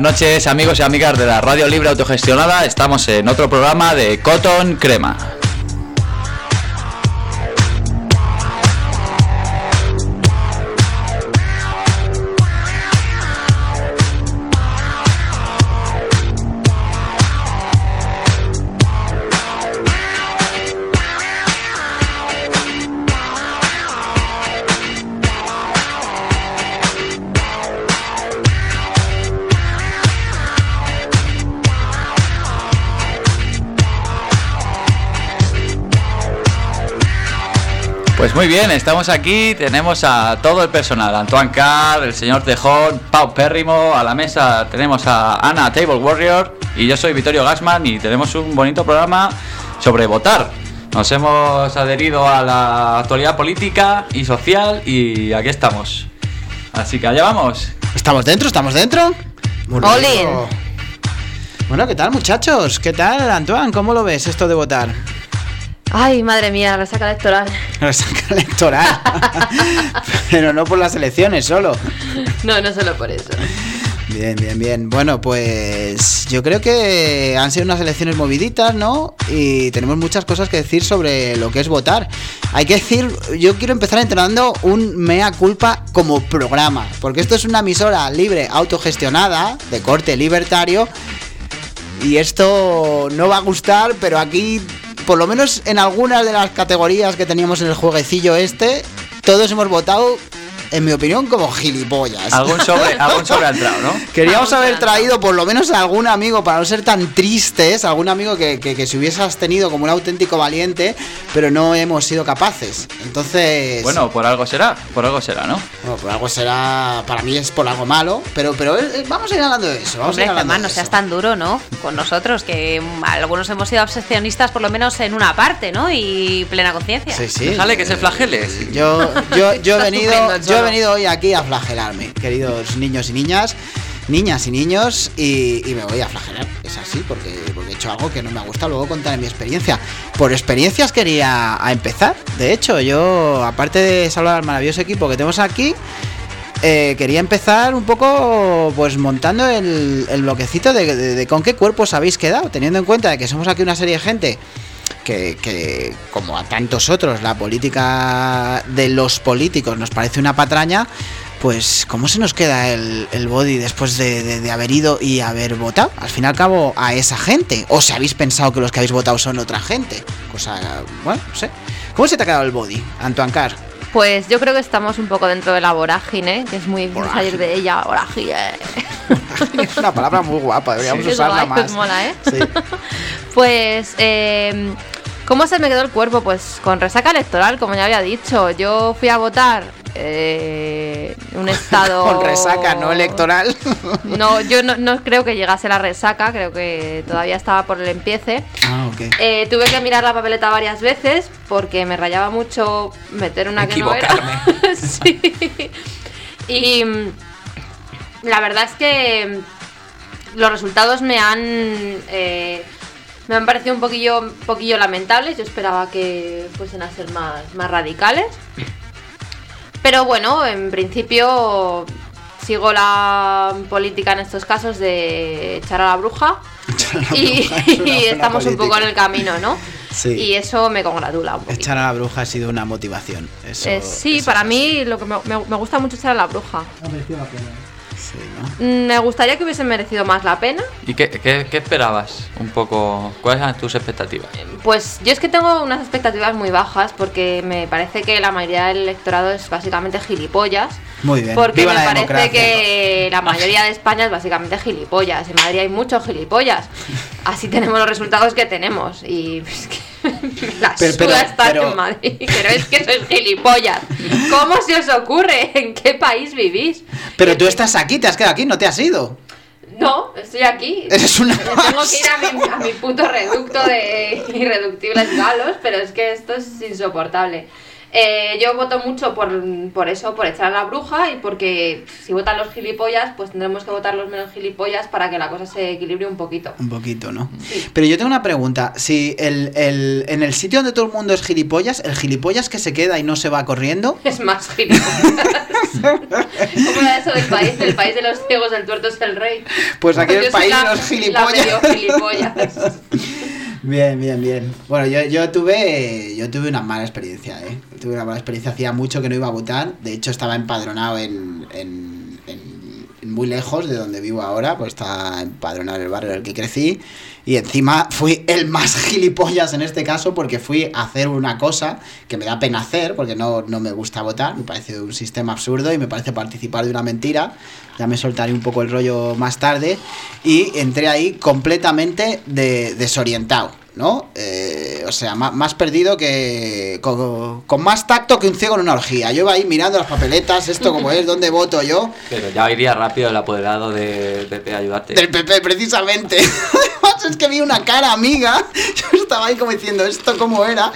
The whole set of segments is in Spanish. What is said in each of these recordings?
Buenas noches amigos y amigas de la Radio Libre Autogestionada. Estamos en otro programa de Cotton Crema. Muy bien, estamos aquí, tenemos a todo el personal, Antoine Carr, el señor Tejón, Pau Pérrimo, a la mesa tenemos a Ana Table Warrior y yo soy Vittorio Gasman y tenemos un bonito programa sobre votar. Nos hemos adherido a la actualidad política y social y aquí estamos. Así que allá vamos. ¿Estamos dentro? ¿Estamos dentro? Muy Olin. Bueno, ¿qué tal muchachos? ¿Qué tal, Antoine? ¿Cómo lo ves esto de votar? Ay, madre mía, la saca electoral. Resaca electoral. Pero no por las elecciones solo. No, no solo por eso. Bien, bien, bien. Bueno, pues yo creo que han sido unas elecciones moviditas, ¿no? Y tenemos muchas cosas que decir sobre lo que es votar. Hay que decir, yo quiero empezar entrenando un mea culpa como programa, porque esto es una emisora libre, autogestionada, de corte libertario. Y esto no va a gustar, pero aquí, por lo menos en algunas de las categorías que teníamos en el jueguecillo este, todos hemos votado, en mi opinión, como gilipollas. Algún sobre, algún sobre ha entrado, ¿no? Queríamos haber traído por lo menos a algún amigo para no ser tan tristes, algún amigo que, que, que se hubiese tenido como un auténtico valiente, pero no hemos sido capaces. Entonces, Bueno, por algo será, por algo será, ¿no? bueno, por algo será, para mí es por algo malo, pero, pero eh, vamos a ir hablando de eso. Vamos Hombre, a ir hablando Germán, no seas eso. tan duro, ¿no? Con nosotros, que algunos hemos sido obsesionistas por lo menos en una parte, ¿no? Y plena conciencia. Sí, sí. Sale que se flagele. Yo, yo, yo, he venido, yo he venido hoy aquí a flagelarme, queridos niños y niñas, niñas y niños, y, me voy a flagelar. Es así, porque, porque he hecho algo que no me gusta, luego contaré mi experiencia. Por experiencias quería a empezar. De hecho, yo, aparte de saludar al maravilloso equipo que tenemos aquí, eh, quería empezar un poco pues montando el, bloquecito de, de- de con qué cuerpos habéis quedado, teniendo en cuenta de que somos aquí una serie de gente que, que, como a tantos otros, la política de los políticos nos parece una patraña, pues ¿cómo se nos queda el, el body después de, de- de haber ido y haber votado? Al fin y al cabo, a esa gente. ¿O si habéis pensado que los que habéis votado son otra gente? Cosa, bueno, no sé. ¿Cómo se te ha quedado el body, Antoine Carr? Pues yo creo que estamos un poco dentro de la vorágine, que es muy difícil salir de ella. Vorágine. es una palabra muy guapa, deberíamos Sí, usarla guay, más. mola, ¿eh? Sí. Pues, eh, ¿cómo se me quedó el cuerpo? Pues con resaca electoral, como ya había dicho. Yo fui a votar eh, en un estado... Con resaca, no electoral. No, yo no, no creo que llegase la resaca, creo que todavía estaba por el empiece. ah, ok. Eh, tuve que mirar la papeleta varias veces porque me rayaba mucho meter una que no era. sí. Y mm, la verdad es que mm, los resultados me han eh, me han parecido un poquillo, un poquillo lamentables. Yo esperaba que fuesen a ser más, más radicales. Pero bueno, en principio sigo la política en estos casos de echar a la bruja. y, bruja es una y buena estamos un poco en el camino, ¿no? Sí. Y eso me congratula un. Echar a la bruja ha sido una motivación. Eso, Eh, sí, eso para es mí lo que me, me- me gusta mucho echar a la bruja. Sí, ¿no? Me gustaría que hubiesen merecido más la pena. ¿Y qué, qué- qué esperabas? Un poco. ¿Cuáles eran tus expectativas? Pues yo es que tengo unas expectativas muy bajas porque me parece que la mayoría del electorado es básicamente gilipollas. Muy bien. Porque Viva me la parece democracia. que la mayoría de España es básicamente gilipollas. En Madrid hay muchos gilipollas. Así tenemos los resultados que tenemos. Y es que me la Pero- pero- pero- en Madrid. Pero es que sois gilipollas. ¿Cómo se os ocurre? ¿En qué país vivís? Pero tú estás aquí, te has quedado aquí, no te has ido. No, estoy aquí. Eres una Tengo que ir a mi, a mi puto reducto de irreductibles galos, pero es que esto es insoportable. Eh, yo voto mucho por, por eso, por echar a la bruja y porque si votan los gilipollas, pues tendremos que votar los menos gilipollas para que la cosa se equilibre un poquito. Un poquito, ¿no? Pero yo tengo una pregunta. Si el, el, en el sitio donde todo el mundo es gilipollas, el gilipollas que se queda y no se va corriendo... Es más gilipollas. ¿Cómo era eso del país? El país de los ciegos, el tuerto es el rey. Pues aquí el país de los gilipollas. gilipollas. Bien, bien, bien. Bueno, yo, yo tuve yo tuve una mala experiencia, ¿eh? Tuve una mala experiencia, hacía mucho que no iba a votar. De hecho, estaba empadronado en, en, muy lejos de donde vivo ahora, pues estaba empadronado el barrio en el que crecí. Y encima fui el más gilipollas en este caso porque fui a hacer una cosa que me da pena hacer porque no, no me gusta votar, me parece un sistema absurdo y me parece participar de una mentira. Ya me soltaré un poco el rollo más tarde. Y entré ahí completamente de, desorientado. ¿No? Eh, o sea, más, perdido que. Con, más tacto que un ciego en una orgía. Yo iba ahí mirando las papeletas, esto como es, dónde voto yo. Pero ya iría rápido el apoderado de PP a ayudarte. Del PP, precisamente. Además, es que vi una cara amiga. Yo estaba ahí como diciendo, ¿esto cómo era?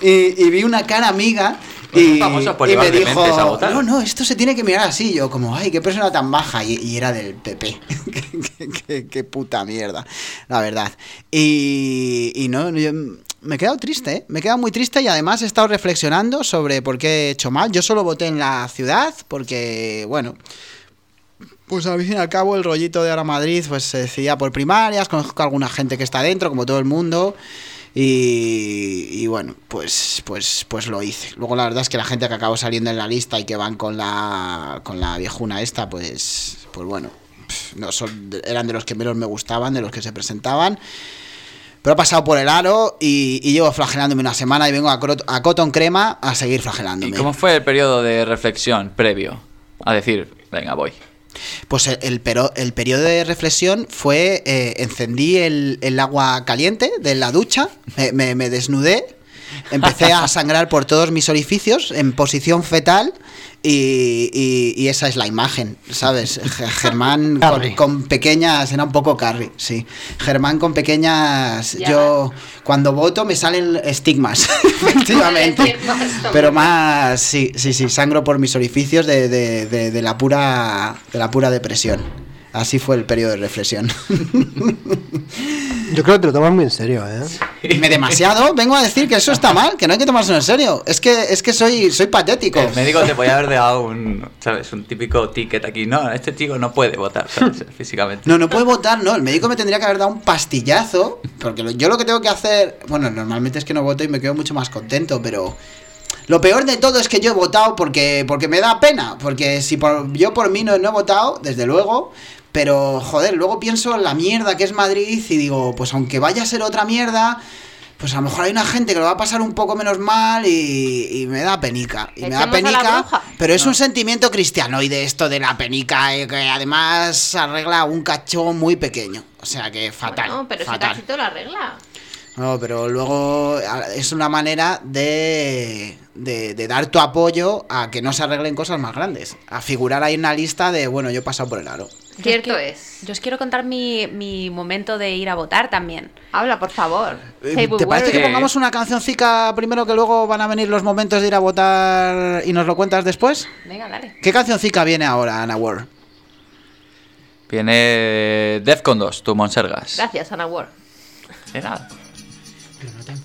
Y, y vi una cara amiga y, me dijo, no, no, esto se tiene que mirar así. Yo como, ay, qué persona tan baja. Y, era del PP. qué, puta mierda, la verdad. Y, y no, me he quedado triste, ¿eh? me he quedado muy triste y además he estado reflexionando sobre por qué he hecho mal. Yo solo voté en la ciudad porque, bueno, pues al fin y al cabo el rollito de ahora Madrid pues se decidía por primarias, conozco a alguna gente que está dentro, como todo el mundo. Y, bueno, pues, pues, pues lo hice. Luego la verdad es que la gente que acabó saliendo en la lista y que van con la, con la viejuna esta, pues, pues bueno, no son, eran de los que menos me gustaban, de los que se presentaban. Pero he pasado por el aro y, llevo flagelándome una semana y vengo a, a Cotton Crema a seguir flagelándome. ¿Y cómo fue el periodo de reflexión previo? A decir, venga, voy. Pues el, pero, el periodo de reflexión fue, eh, encendí el, el, agua caliente de la ducha, me, me desnudé, empecé a sangrar por todos mis orificios en posición fetal y, y, esa es la imagen, ¿sabes? Germán con, pequeñas, era un poco carry, sí. Germán con pequeñas, yo cuando voto me salen estigmas, efectivamente. Pero más, sí, sí, sí, sangro por mis orificios de, de, de, la, pura, de la pura depresión. Así fue el periodo de reflexión. Yo creo que te lo tomas muy en serio, ¿eh? Me demasiado, vengo a decir que eso está mal, que no hay que tomárselo en serio. Es que, es que soy, soy patético. El médico te podía haber dado un, ¿sabes? Un típico ticket aquí. No, este chico no puede votar, ¿sabes? Físicamente. No, no puede votar, no. El médico me tendría que haber dado un pastillazo. Porque yo lo que tengo que hacer. Bueno, normalmente es que no voto y me quedo mucho más contento, pero. Lo peor de todo es que yo he votado porque, porque me da pena. Porque si por, yo por mí no, no he votado, desde luego. Pero, joder, luego pienso en la mierda que es Madrid y digo, pues aunque vaya a ser otra mierda, pues a lo mejor hay una gente que lo va a pasar un poco menos mal y, me da penica. Y me da penica, pero es un sentimiento cristiano y de esto de la penica, eh, que además arregla un cacho muy pequeño. O sea que fatal. No, pero fatal. ese cachito lo arregla. No, pero luego es una manera de, de, dar tu apoyo a que no se arreglen cosas más grandes. A figurar ahí en una lista de, bueno, yo he pasado por el aro. Cierto es. Yo os quiero contar mi, mi, momento de ir a votar también. Habla, por favor. Eh, ¿Te parece que pongamos una cancioncica primero que luego van a venir los momentos de ir a votar y nos lo cuentas después? Venga, dale. ¿Qué cancioncica viene ahora, Ana Ward? Viene Defcon 2, tu Monsergas. Gracias, Ana Ward. Era. Márchese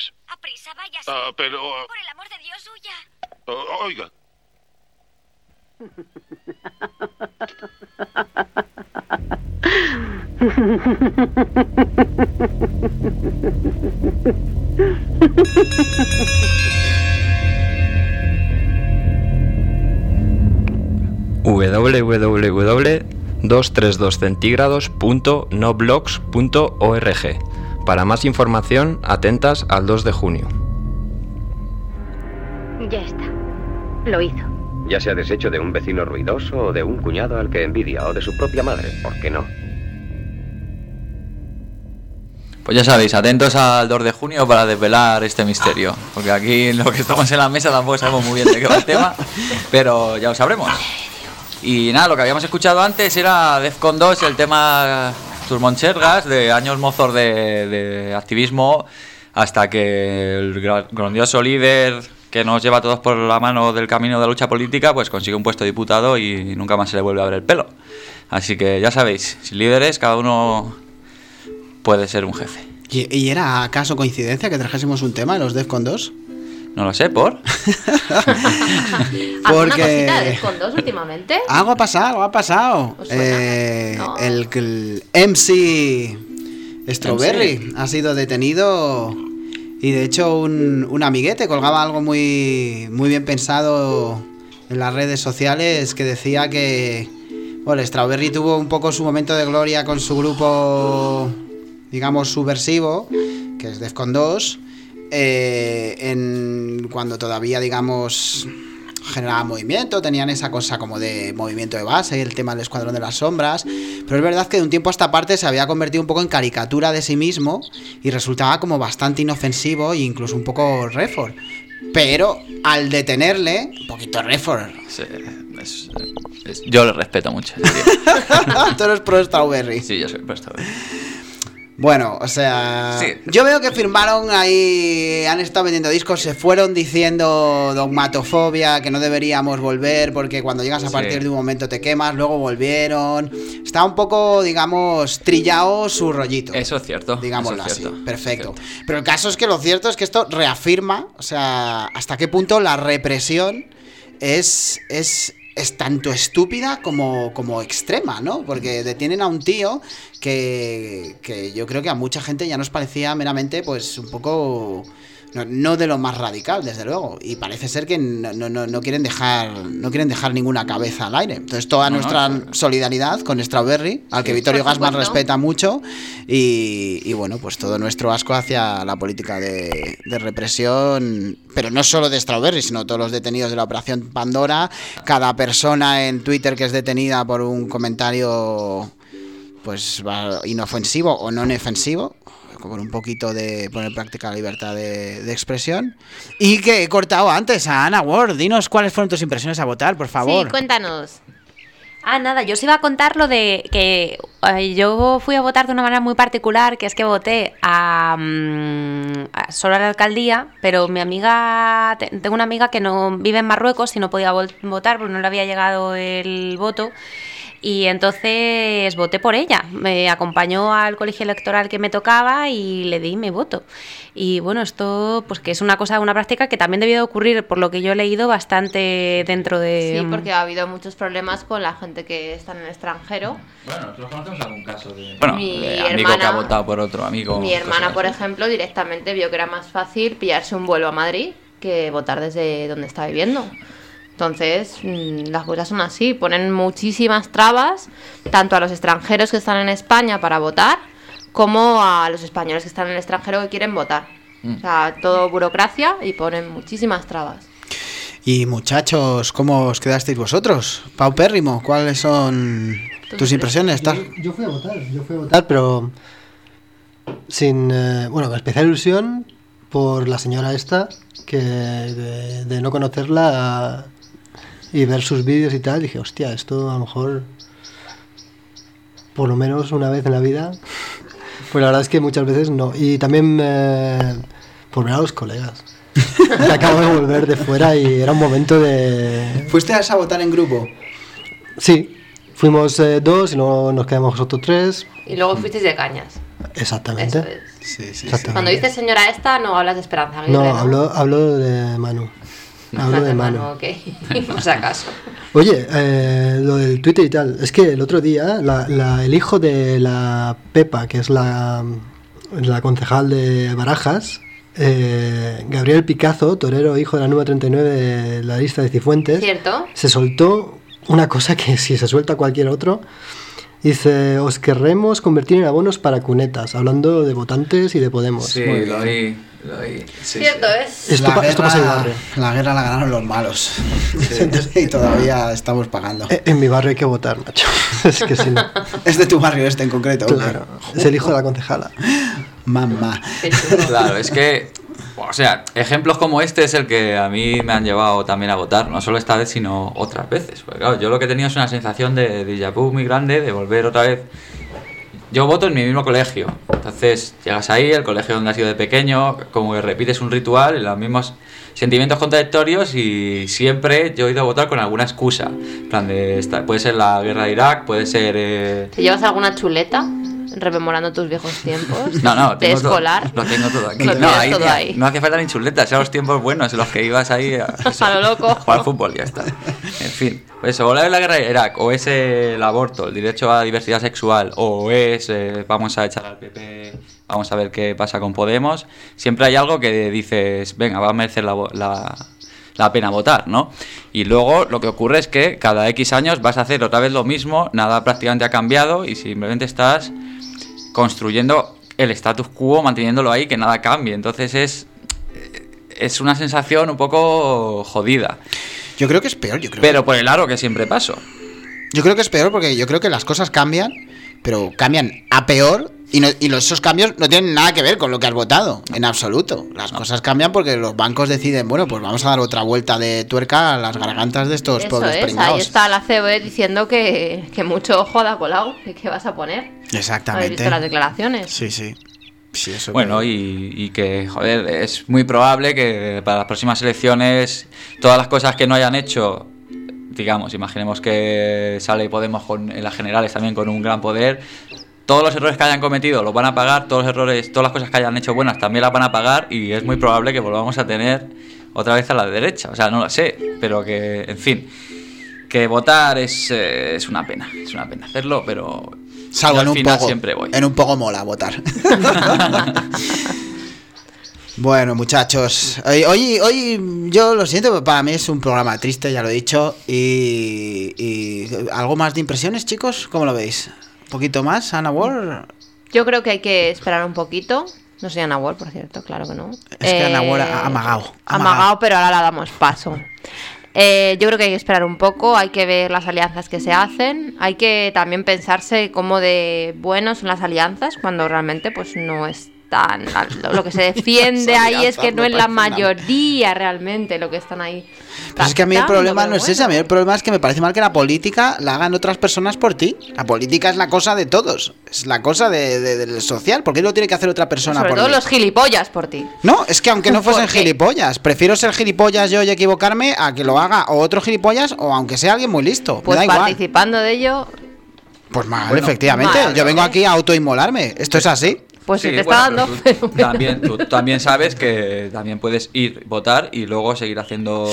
Rápido. ¿Quién es? Aprisa, váyase. Ah, pero... ah, Por el amor de Dios, huya. ah, oiga. www.232centígrados.noblogs.org. Para más información, atentas al 2 de junio. Ya está. Lo hizo. Ya se ha deshecho de un vecino ruidoso o de un cuñado al que envidia o de su propia madre, ¿por qué no? Pues ya sabéis, atentos al 2 de junio para desvelar este misterio. Porque aquí lo que estamos en la mesa tampoco sabemos muy bien de qué va el tema, pero ya lo sabremos. Y nada, lo que habíamos escuchado antes era Defcon 2, el tema Turmonchergas, de años mozos de, activismo, hasta que el gra- grandioso líder que nos lleva a todos por la mano del camino de la lucha política, pues consigue un puesto de diputado y nunca más se le vuelve a ver el pelo. Así que ya sabéis, sin líderes, cada uno puede ser un jefe. ¿Y, era acaso coincidencia que trajésemos un tema de los Defcon 2? No lo sé, ¿por? ¿Alguna Porque- cosita de con dos últimamente? Algo ha pasado, algo ha pasado. Eh, No. el, el MC Strawberry ha sido detenido y de hecho un, un amiguete colgaba algo muy, muy bien pensado en las redes sociales que decía que bueno, Strawberry tuvo un poco su momento de gloria con su grupo, digamos, subversivo, que es Defcon 2, eh, en, cuando todavía, digamos, generaba movimiento, tenían esa cosa como de movimiento de base, el tema del escuadrón de las sombras, pero es verdad que de un tiempo a esta parte se había convertido un poco en caricatura de sí mismo y resultaba como bastante inofensivo e incluso un poco refor. Pero al detenerle, un poquito refor. Sí, es- es- yo le respeto mucho. Tú eres pro Strawberry. Sí, yo soy puesto. Bueno, o sea, Sí. yo veo que firmaron ahí, han estado vendiendo discos, se fueron diciendo dogmatofobia, que no deberíamos volver porque cuando llegas a Sí. partir de un momento te quemas, luego volvieron. Está un poco, digamos, trillado su rollito. Eso es cierto. Digámoslo es así, cierto, perfecto. cierto. Pero el caso es que lo cierto es que esto reafirma, o sea, hasta qué punto la represión es, es, es tanto estúpida como, como extrema, ¿no? Porque detienen a un tío que, que yo creo que a mucha gente ya nos parecía meramente, pues, un poco... No, no de lo más radical, desde luego. Y parece ser que no, no, no- quieren dejar no quieren dejar ninguna cabeza al aire. Entonces, toda nuestra solidaridad con Strawberry, al que Vittorio Gassman respeta mucho. Y, y bueno, pues todo nuestro asco hacia la política de, de represión, pero no solo de Strawberry, sino todos los detenidos de la Operación Pandora. Cada persona en Twitter que es detenida por un comentario pues va- inofensivo o no ofensivo con un poquito de poner en práctica la libertad de, de expresión y que he cortado antes a Ana Ward dinos cuáles fueron tus impresiones a votar por favor Sí, cuéntanos. Ah, nada, yo os iba a contar lo de que eh, yo fui a votar de una manera muy particular, que es que voté a, mm, a- solo a la alcaldía, pero mi amiga, te- tengo una amiga que no vive en Marruecos y no podía votar porque no le había llegado el voto. Y entonces voté por ella. Me acompañó al colegio electoral que me tocaba y le di mi voto. Y bueno, esto, pues que es una cosa, una práctica que también debió de ocurrir, por lo que yo he leído, bastante dentro de. Sí, porque ha habido muchos problemas con la gente que está en el extranjero. Bueno, nosotros conocemos algún caso de. Bueno, Mi de amigo que ha hermana- votado por otro amigo. Mi hermana, por ejemplo, directamente vio que era más fácil pillarse un vuelo a Madrid que votar desde donde está viviendo. Entonces, mm, las cosas son así. Ponen muchísimas trabas, tanto a los extranjeros que están en España para votar, como a los españoles que están en el extranjero que quieren votar. Mm. O sea, todo burocracia y ponen muchísimas trabas. y muchachos cómo os quedasteis vosotros paupérrimo cuáles son tus impresiones ¿Estás- Yo, yo fui a votar, yo fui a votar, pero sin, eh, bueno, con especial ilusión por la señora esta, que de, de no conocerla y ver sus vídeos y tal, dije, hostia, esto a lo mejor por lo menos una vez en la vida, pues la verdad es que muchas veces no. Y también eh, por ver a los colegas. Que acabo de volver de fuera y era un momento de, fuiste a votar en grupo Sí, fuimos eh, dos y luego nos quedamos nosotros tres. Y luego fuisteis de cañas. Exactamente. Eso es. Sí, sí, sí. Exactamente. Cuando dices señora esta, no hablas de Esperanza Aguirre, No, ¿no? hablo, hablo de Manu. Hablo de Manu. ok. Por si acaso. Oye, eh, lo del Twitter y tal. Es que el otro día, la- la- el hijo de la Pepa, que es la, la concejal de Barajas, eh, Gabriel Picazo, torero, hijo de la número 39 de la lista de Cifuentes, ¿Cierto? se soltó una cosa que si se suelta cualquier otro. Dice, os querremos convertir en abonos para cunetas, hablando de votantes y de Podemos. Sí, Muy lo oí. Lo oí. Sí, Cierto sí. es. Esto, pa- esto pasa en mi barrio. la guerra la ganaron los malos. y todavía estamos pagando. Eh, En mi barrio hay que votar, macho. es que si no. Es de tu barrio este en concreto. Claro, es el hijo de la concejala. Mamá. Claro, es que, o sea, ejemplos como este es el que a mí me han llevado también a votar, no solo esta vez, sino otras veces. Porque claro, yo lo que he tenido es una sensación de déjà vu muy grande, de volver otra vez. Yo voto en mi mismo colegio, entonces llegas ahí, el colegio donde has ido de pequeño, como que repites un ritual, y los mismos sentimientos contradictorios y siempre yo he ido a votar con alguna excusa. Plan de, esta- puede ser la guerra de Irak, puede ser... eh, ¿Te llevas alguna chuleta? Rememorando tus viejos tiempos. No, no, De todo- escolar. lo tengo todo aquí. Lo no, ahí, todo no falta ni chuletas, eran los tiempos buenos en los que ibas ahí a, A lo loco. a jugar fútbol, ya está. En fin, pues eso, o la guerra de Irak, o es el aborto, el derecho a la diversidad sexual, o es eh, vamos a echar al PP, vamos a ver qué pasa con Podemos, siempre hay algo que dices, venga, va a merecer la, la, la pena votar, ¿no? Y luego lo que ocurre es que cada X años vas a hacer otra vez lo mismo, nada prácticamente ha cambiado y simplemente estás construyendo el status quo, manteniéndolo ahí, que nada cambie. Entonces es, es una sensación un poco jodida. Yo creo que es peor, yo creo. Pero por el aro que siempre paso. Yo creo que es peor porque yo creo que las cosas cambian, pero cambian a peor y, no- y los- esos cambios no tienen nada que ver con lo que has votado, en absoluto. Las cosas cambian porque los bancos deciden, bueno, pues vamos a dar otra vuelta de tuerca a las gargantas de estos Eso pobres es, ahí está la CB diciendo que, que mucho ojo da colado. que ¿Qué vas a poner? ¿Habéis Exactamente. visto las declaraciones? Sí, sí. Sí, eso Bueno, que- y, y que, joder, es muy probable que para las próximas elecciones todas las cosas que no hayan hecho, digamos, imaginemos que sale Podemos con, en las generales también con un gran poder, todos los errores que hayan cometido los van a pagar, todos los errores, todas las cosas que hayan hecho buenas también las van a pagar y es muy probable que volvamos a tener otra vez a la derecha. O sea, no lo sé, pero que, en fin, que votar es, eh, es una pena, es una pena hacerlo, pero Salvo en un final poco. siempre voy. En un poco mola votar. bueno, muchachos. Hoy, hoy, hoy yo lo siento, pero para mí es un programa triste, ya lo he dicho. Y, y algo más de impresiones, chicos. ¿Cómo lo veis? ¿Un poquito más, Ana Ward? Yo creo que hay que esperar un poquito. No soy Ana Ward, por cierto, claro que no. Es que Ana Ward ha amagado, ha Amagado, amagado. pero ahora la damos paso. Eh, yo creo que hay que esperar un poco, hay que ver las alianzas que se hacen, hay que también pensarse cómo de buenos son las alianzas cuando realmente pues no es Lo, lo que se defiende ahí es que no es la mayoría realmente lo que están ahí. Pues es que a mí el problema pero no es ese, a mí el problema es que me parece mal que la política la hagan otras personas por ti. La política es la cosa de todos, es la cosa de, de- del social. ¿Por qué lo tiene que hacer otra persona Sobre por todo mí? los gilipollas por ti. No, es que aunque no fuesen gilipollas, prefiero ser gilipollas yo y equivocarme a que lo haga o otro gilipollas o aunque sea alguien muy listo. Pues me da igual. participando de ello, Pues mal, Bueno, efectivamente. mal, yo vengo aquí a autoinmolarme. Esto es así. Pues Sí, si te bueno, está dando... pero tú también, tú también sabes que también puedes ir, votar y luego seguir haciendo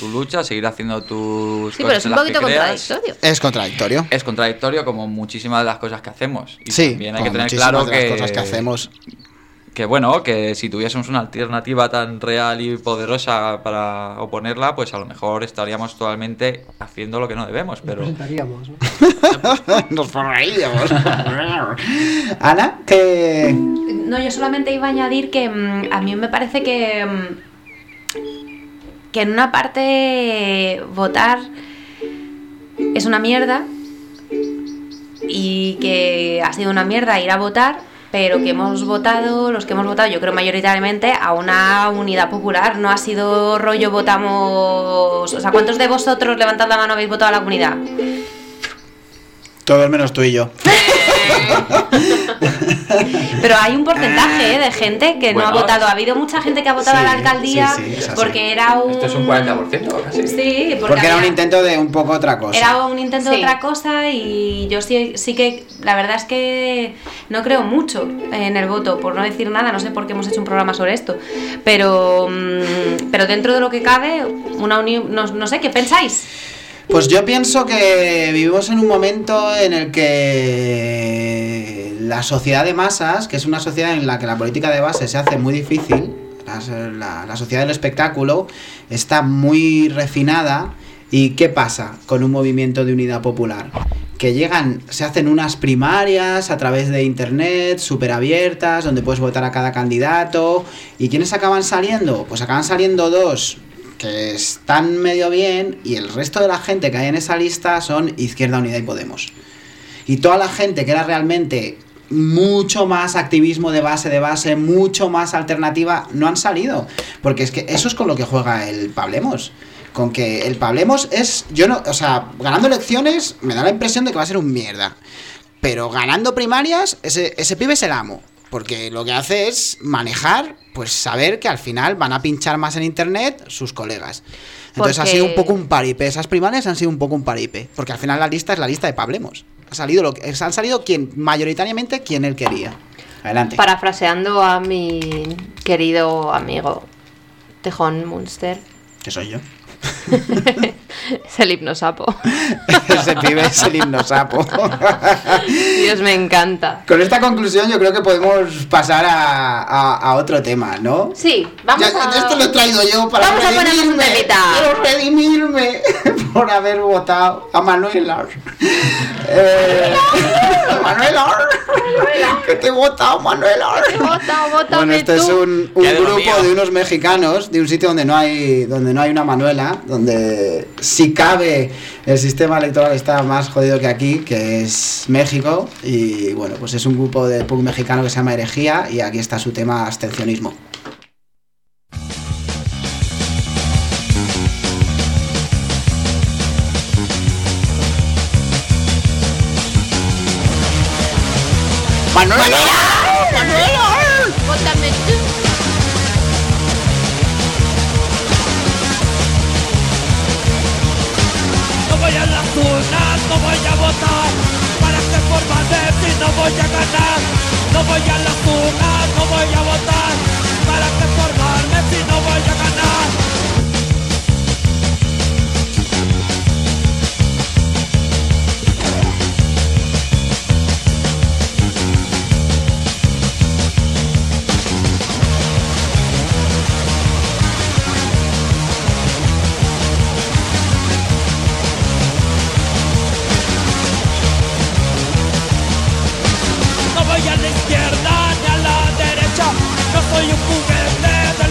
tu lucha, seguir haciendo tus Sí, cosas pero es un que poquito contradictorio. Es contradictorio. Es contradictorio como muchísimas de las cosas que hacemos. Y Sí, también hay que tener claro de las que, cosas que hacemos. Que bueno, que si tuviésemos una alternativa tan real y poderosa para oponerla, pues a lo mejor estaríamos totalmente haciendo lo que no debemos, pero Presentaríamos, ¿no? Nos forraríamos. Ana, que. No, yo solamente iba a añadir que mm, a mí me parece que, mm, que en una parte votar es una mierda y que ha sido una mierda ir a votar, pero que hemos votado, los que hemos votado, yo creo mayoritariamente, a una unidad popular. No ha sido rollo votamos... O sea, ¿cuántos de vosotros levantad la mano habéis votado a la comunidad? Todos menos tú y yo. Pero hay un porcentaje ¿eh? de gente que no ha votado. Ha habido mucha gente que ha votado a la alcaldía sí, sí, porque era un. Esto es un 40% casi. Sí, porque, Porque era un intento de un poco otra cosa. Era un intento de otra cosa y yo sí, sí que la verdad es que no creo mucho en el voto, por no decir nada, no sé por qué hemos hecho un programa sobre esto, pero, mm, pero dentro de lo que cabe, una unión, no, no sé, ¿qué pensáis? Pues yo pienso que vivimos en un momento en el que la sociedad de masas, que es una sociedad en la que la política de base se hace muy difícil, la, sociedad del espectáculo está muy refinada. ¿Y qué pasa con un movimiento de unidad popular? Que llegan, se hacen unas primarias a través de internet, súper abiertas, donde puedes votar a cada candidato. ¿Y quiénes acaban saliendo? Pues acaban saliendo dos que están medio bien y el resto de la gente que hay en esa lista son Izquierda Unida y Podemos. Y toda la gente que era realmente mucho más activismo de base de base, mucho más alternativa, no han salido. Porque es que eso es con lo que juega el Pablemos. Con que el Pablemos es, yo no, o sea, ganando elecciones me da la impresión de que va a ser un mierda. Pero ganando primarias, ese, ese pibe es el amo. Porque lo que hace es manejar, pues saber que al final van a pinchar más en internet sus colegas. Entonces ha sido un poco un paripe. Esas primarias han sido un poco un paripe. Porque al final la lista es la lista de Pablemos. Ha salido lo que, han salido quien, mayoritariamente quien él quería. Adelante. Parafraseando a mi querido amigo Tejón Munster, Que soy yo. es el hipnosapo. Ese pibe es el himno sapo. Dios, me encanta. Con esta conclusión yo creo que podemos pasar a, a- a otro tema, ¿no? Sí, vamos Ya- a... Esto lo he traído yo para Vamos a ponernos un redimirme. temita. Quiero redimirme por haber votado a Manuela. Eh, Manuela. Que te he votado, Manuela. Vota, vota, Bueno, este es un, un grupo de unos mexicanos de un sitio donde no hay donde no hay una Manuela, donde si cabe el sistema electoral está más jodido que aquí, que es México y bueno, pues es un grupo de punk mexicano que se llama Herejía y aquí está su tema abstencionismo. Manuela, Manuela. Urnas, no voy a votar. Para que formarme si no voy a ganar. No voy a las urnas, no voy a votar. Para que formarme si no voy a ganar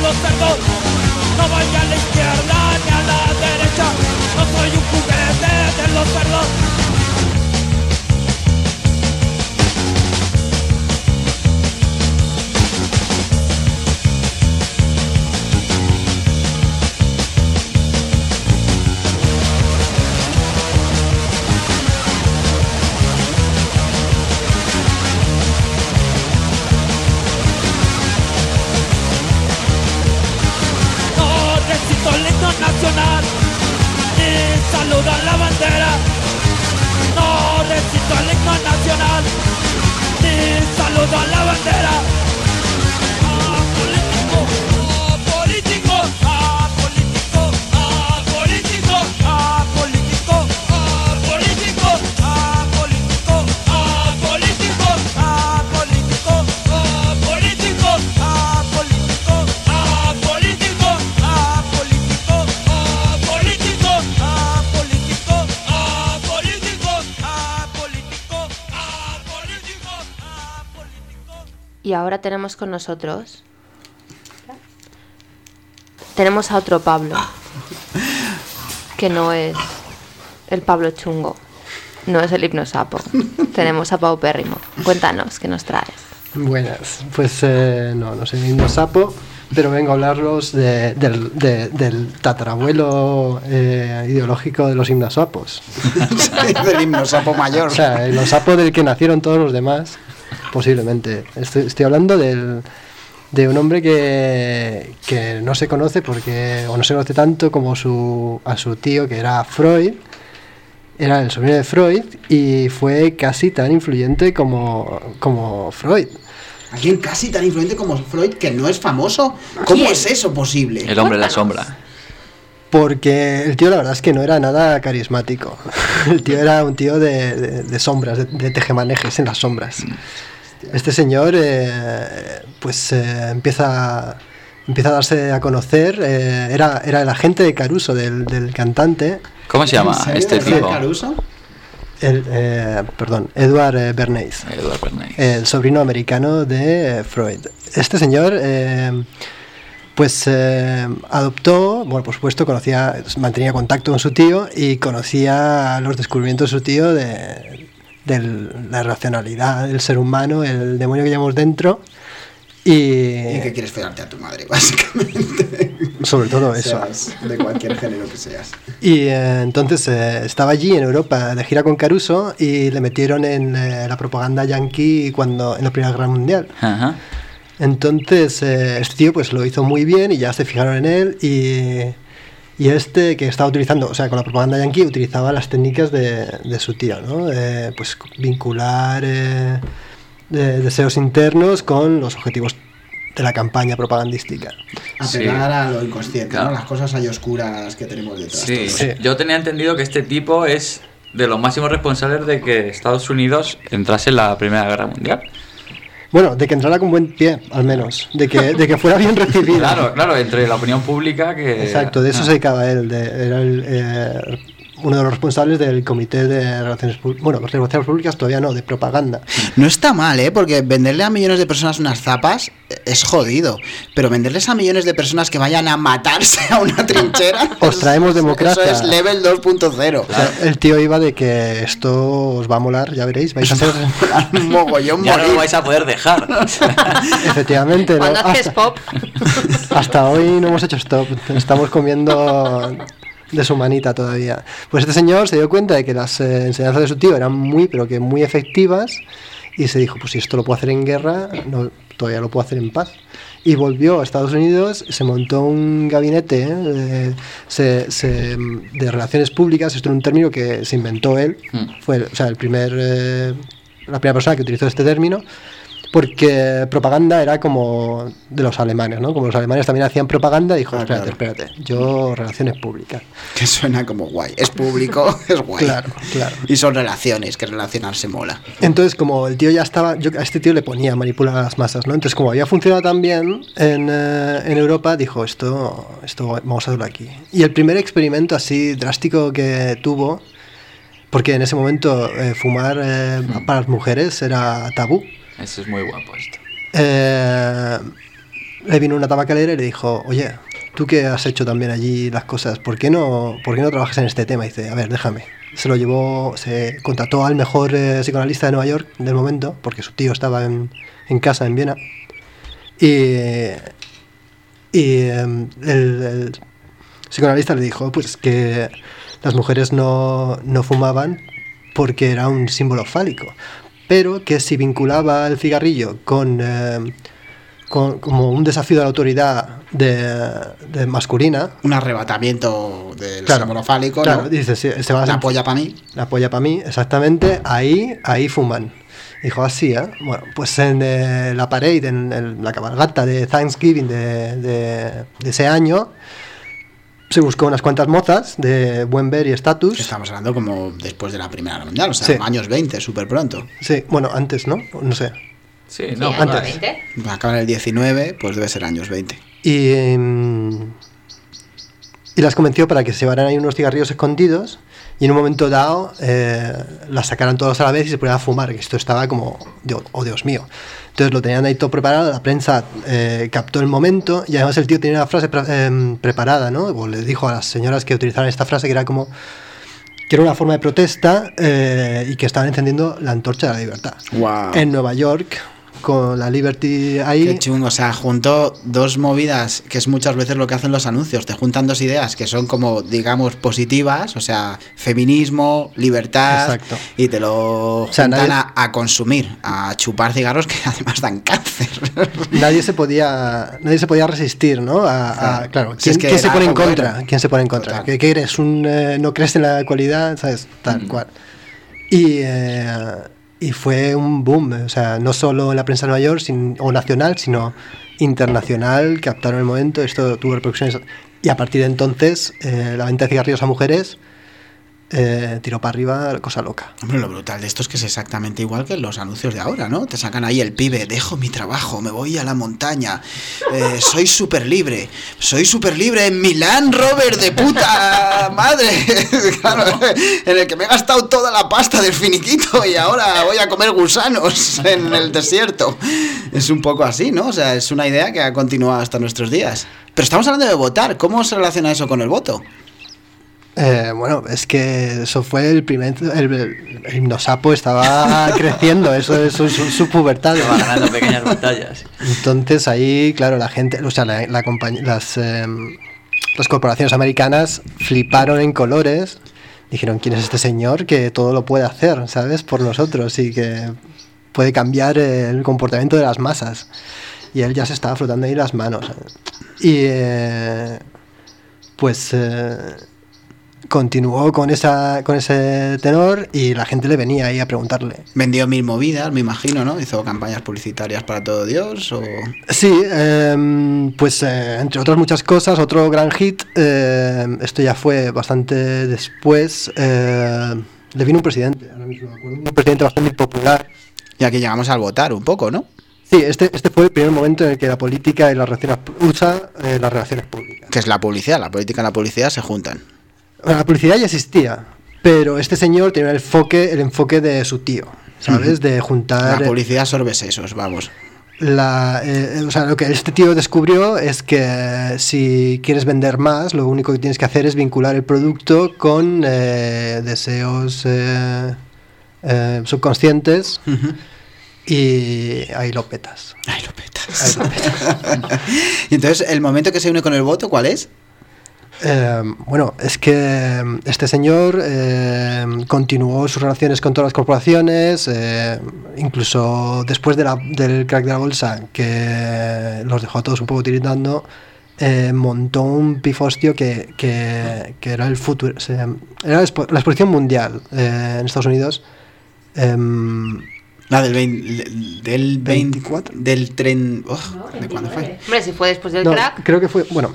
los cerdos. No voy a la izquierda ni a la derecha. No soy un juguete de los cerdos toda la bandera. Y ahora tenemos con nosotros. Tenemos a otro Pablo. Que no es el Pablo chungo. No es el hipnosapo. tenemos a Pau Pérrimo. Cuéntanos, ¿qué nos traes? Buenas, pues eh, no, no soy ningún sapo, pero vengo a hablaros de- del, de- del tatarabuelo eh, ideológico de los himnosapos. del himno sapo mayor. O sea, el sapo del que nacieron todos los demás. Posiblemente. Estoy, estoy hablando del, de un hombre que, que no se conoce porque, o no se conoce tanto como su, a su tío, que era Freud. Era el sobrino de Freud y fue casi tan influyente como, como Freud. Alguien casi tan influyente como Freud que no es famoso. ¿Cómo es eso posible? El hombre de la sombra. Porque el tío la verdad es que no era nada carismático. El tío era un tío de, de- de sombras, de, de tejemanejes en las sombras. Este señor eh, pues eh, empieza, empieza a darse a conocer. eh, era, era el agente de Caruso, del, del cantante. ¿Cómo se llama ¿En serio? este ¿De verdad, tipo? Caruso? El, eh, perdón, Edward Bernays. Edward Bernays. el sobrino americano de Freud. Este señor, eh, pues eh, adoptó, bueno, por supuesto, conocía, mantenía contacto con su tío y conocía los descubrimientos de su tío de, de la racionalidad del ser humano, el demonio que llevamos dentro. Y, ¿Y que quieres follarte a tu madre, básicamente? sobre todo eso. Seas de cualquier género que seas. Y eh, entonces eh, estaba allí en Europa de gira con Caruso y le metieron en eh, la propaganda yankee cuando en la Primera Guerra Mundial. Ajá. Entonces, eh, este tío pues lo hizo muy bien y ya se fijaron en él y, y este que estaba utilizando, o sea, con la propaganda yankee utilizaba las técnicas de, de su tío, ¿no? Eh, pues vincular eh, de- deseos internos con los objetivos de la campaña propagandística. Apelar a lo inconsciente, Claro. ¿no? Las cosas hay oscuras que tenemos detrás. Sí. yo tenía entendido que este tipo es de los máximos responsables de que Estados Unidos entrase en la Primera Guerra Mundial. Bueno, de que entrara con buen pie, al menos, de que, de que fuera bien recibida. Claro, claro, entre la opinión pública que... Exacto, de eso Ah. se dedicaba él, de- era el, eh, uno de los responsables del Comité de Relaciones Públicas, bueno, Relaciones Públicas todavía no, de propaganda. No está mal, ¿eh? Porque venderle a millones de personas unas zapas es jodido. Pero venderles a millones de personas que vayan a matarse a una trinchera. Os traemos democracia. Eso es level 2.0. O sea, el tío iba de que esto os va a molar, ya veréis, vais a ser Un mogollón Ya no lo vais a poder dejar. efectivamente. ¿no? Cuando haces hasta, pop, hasta hoy no hemos hecho stop, estamos comiendo de su manita todavía. Pues este señor se dio cuenta de que las eh, enseñanzas de su tío eran muy, pero que muy efectivas y se dijo, pues si esto lo puedo hacer en guerra, no, todavía lo puedo hacer en paz. Y volvió a Estados Unidos, se montó un gabinete ¿eh? de, se- se- de relaciones públicas, esto era un término que se inventó él, Hmm. fue o sea, el primer, eh, la primera persona que utilizó este término, porque propaganda era como de los alemanes, ¿no? Como los alemanes también hacían propaganda, dijo, Ah, espérate, claro. espérate, yo relaciones públicas. Que suena como guay. Es público, es guay. Claro, claro. Y son relaciones, que relacionarse mola. Entonces, como el tío ya estaba, yo a este tío le ponía a manipular a las masas, ¿no? Entonces, como había funcionado tan bien en, eh, en Europa, dijo, esto, esto vamos a hacerlo aquí. Y el primer experimento así drástico que tuvo, porque en ese momento eh, fumar eh, para las mujeres era tabú, Eso es muy guapo esto. eh, le vino una tabacalera y le dijo, oye, tú que has hecho también allí las cosas, ¿por qué no, por qué no trabajas en este tema? Dice, a ver, déjame. Se lo llevó, se contrató al mejor eh, psicoanalista de Nueva York del momento, porque su tío estaba en, en casa en Viena. Y, y em, el, el psicoanalista le dijo, pues que las mujeres no, no fumaban porque era un símbolo fálico, pero que si vinculaba el cigarrillo con, eh, con- como un desafío de la autoridad de, de masculina, Un arrebatamiento del Claro, símbolo fálico, claro, ¿no? dice, se, se va a La polla para mí. la polla para mí, exactamente, ahí, ahí fuman. Dijo así, ¿eh? Bueno, pues en eh, la parade, en, el- la cabalgata de Thanksgiving de, de- de ese año, se buscó unas cuantas mozas de buen ver y estatus. Estamos hablando como después de la Primera Guerra Mundial, o sea, Sí. años 20, súper pronto. Sí, bueno, antes, ¿no? No sé. Sí, sí, no, año antes. 20. Acaba en el 19, pues debe ser años 20. Y, mm, y las convenció para que se llevaran ahí unos cigarrillos escondidos y en un momento dado eh, las sacaran todos a la vez y se pusieran a fumar, que esto estaba como, oh Dios mío. Entonces lo tenían ahí todo preparado, la prensa eh, captó el momento y además el tío tenía una frase pre- em, preparada, ¿no? O le dijo a las señoras que utilizaran esta frase que era como que era una forma de protesta eh, y que estaban encendiendo la antorcha de la libertad. Wow. En Nueva York, con la Liberty ahí. Qué chungo, o sea, juntó dos movidas, que es muchas veces lo que hacen los anuncios, te juntan dos ideas que son como, digamos, positivas, o sea, feminismo, libertad, Exacto. y te lo sea, juntan nadie- a, a consumir, a chupar cigarros que además dan cáncer. nadie se podía nadie se podía resistir no a, a- Claro. Si ¿quién, es que quién se pone en contra bueno. quién se pone en contra Total. ¿Qué, qué eres un eh, no crees en la cualidad sabes tal Mm. cual y eh, y fue un boom o sea no solo en la prensa de Nueva York o nacional sino internacional captaron el momento esto tuvo repercusiones. Y a partir de entonces eh, la venta de cigarrillos a mujeres eh, tiró para arriba cosa loca Hombre, lo brutal de esto es que es exactamente igual que los anuncios de ahora, ¿no? Te sacan ahí el pibe, dejo mi trabajo, me voy a la montaña, eh, soy súper libre, soy súper libre en Milán, Robert, de puta madre, Claro, en el que me he gastado toda la pasta del finiquito y ahora voy a comer gusanos en el desierto. Es un poco así, ¿no? O sea, es una idea que ha continuado hasta nuestros días. Pero estamos hablando de votar, ¿cómo se relaciona eso con el voto? Eh, bueno, es que eso fue el primer. El, el himnosapo estaba creciendo, eso es su, su- su pubertad. Va ganando pequeñas batallas. Entonces ahí, claro, la gente, o sea, la, la las, em, las corporaciones americanas fliparon en colores. Dijeron, ¿quién es este señor que todo lo puede hacer, ¿sabes? Por nosotros y que puede cambiar eh, el comportamiento de las masas. Y él ya se estaba frotando ahí las manos. Y eh, pues eh, continuó con, esa, con ese tenor y la gente le venía ahí a preguntarle. Vendió mil movidas, me imagino, ¿no? Hizo campañas publicitarias para todo Dios o... Sí, em, pues eh, entre otras muchas cosas, otro gran hit, eh, esto ya fue bastante después, eh, le vino un presidente, ahora mismo me acuerdo, un presidente bastante popular. Ya que llegamos al votar un poco, ¿no? Sí, este, este fue el primer momento en el que la política y las relaciones usa eh, las relaciones públicas. Que es la publicidad, la política y la publicidad se juntan. La publicidad ya existía, pero este señor tenía el enfoque, el enfoque de su tío, ¿sabes? De juntar... La publicidad sorbe sesos, vamos. La, eh, o sea, lo que este tío descubrió es que si quieres vender más, lo único que tienes que hacer es vincular el producto con eh, deseos eh, subconscientes y ahí lo petas. Ahí lo petas. y entonces, ¿el momento que se une con el voto cuál es? Eh, bueno, es que este señor eh, continuó sus relaciones con todas las corporaciones, eh, incluso después de la- del crack de la bolsa, que los dejó a todos un poco tiritando, eh, montó un pifostio que, que, que era el futuro, se- era la, expo- la exposición mundial eh, en Estados Unidos. em, La del, vein- del 24. Del tren. oh, ¿De cuándo fue? Hombre, si fue después del no, crack, creo que fue, bueno,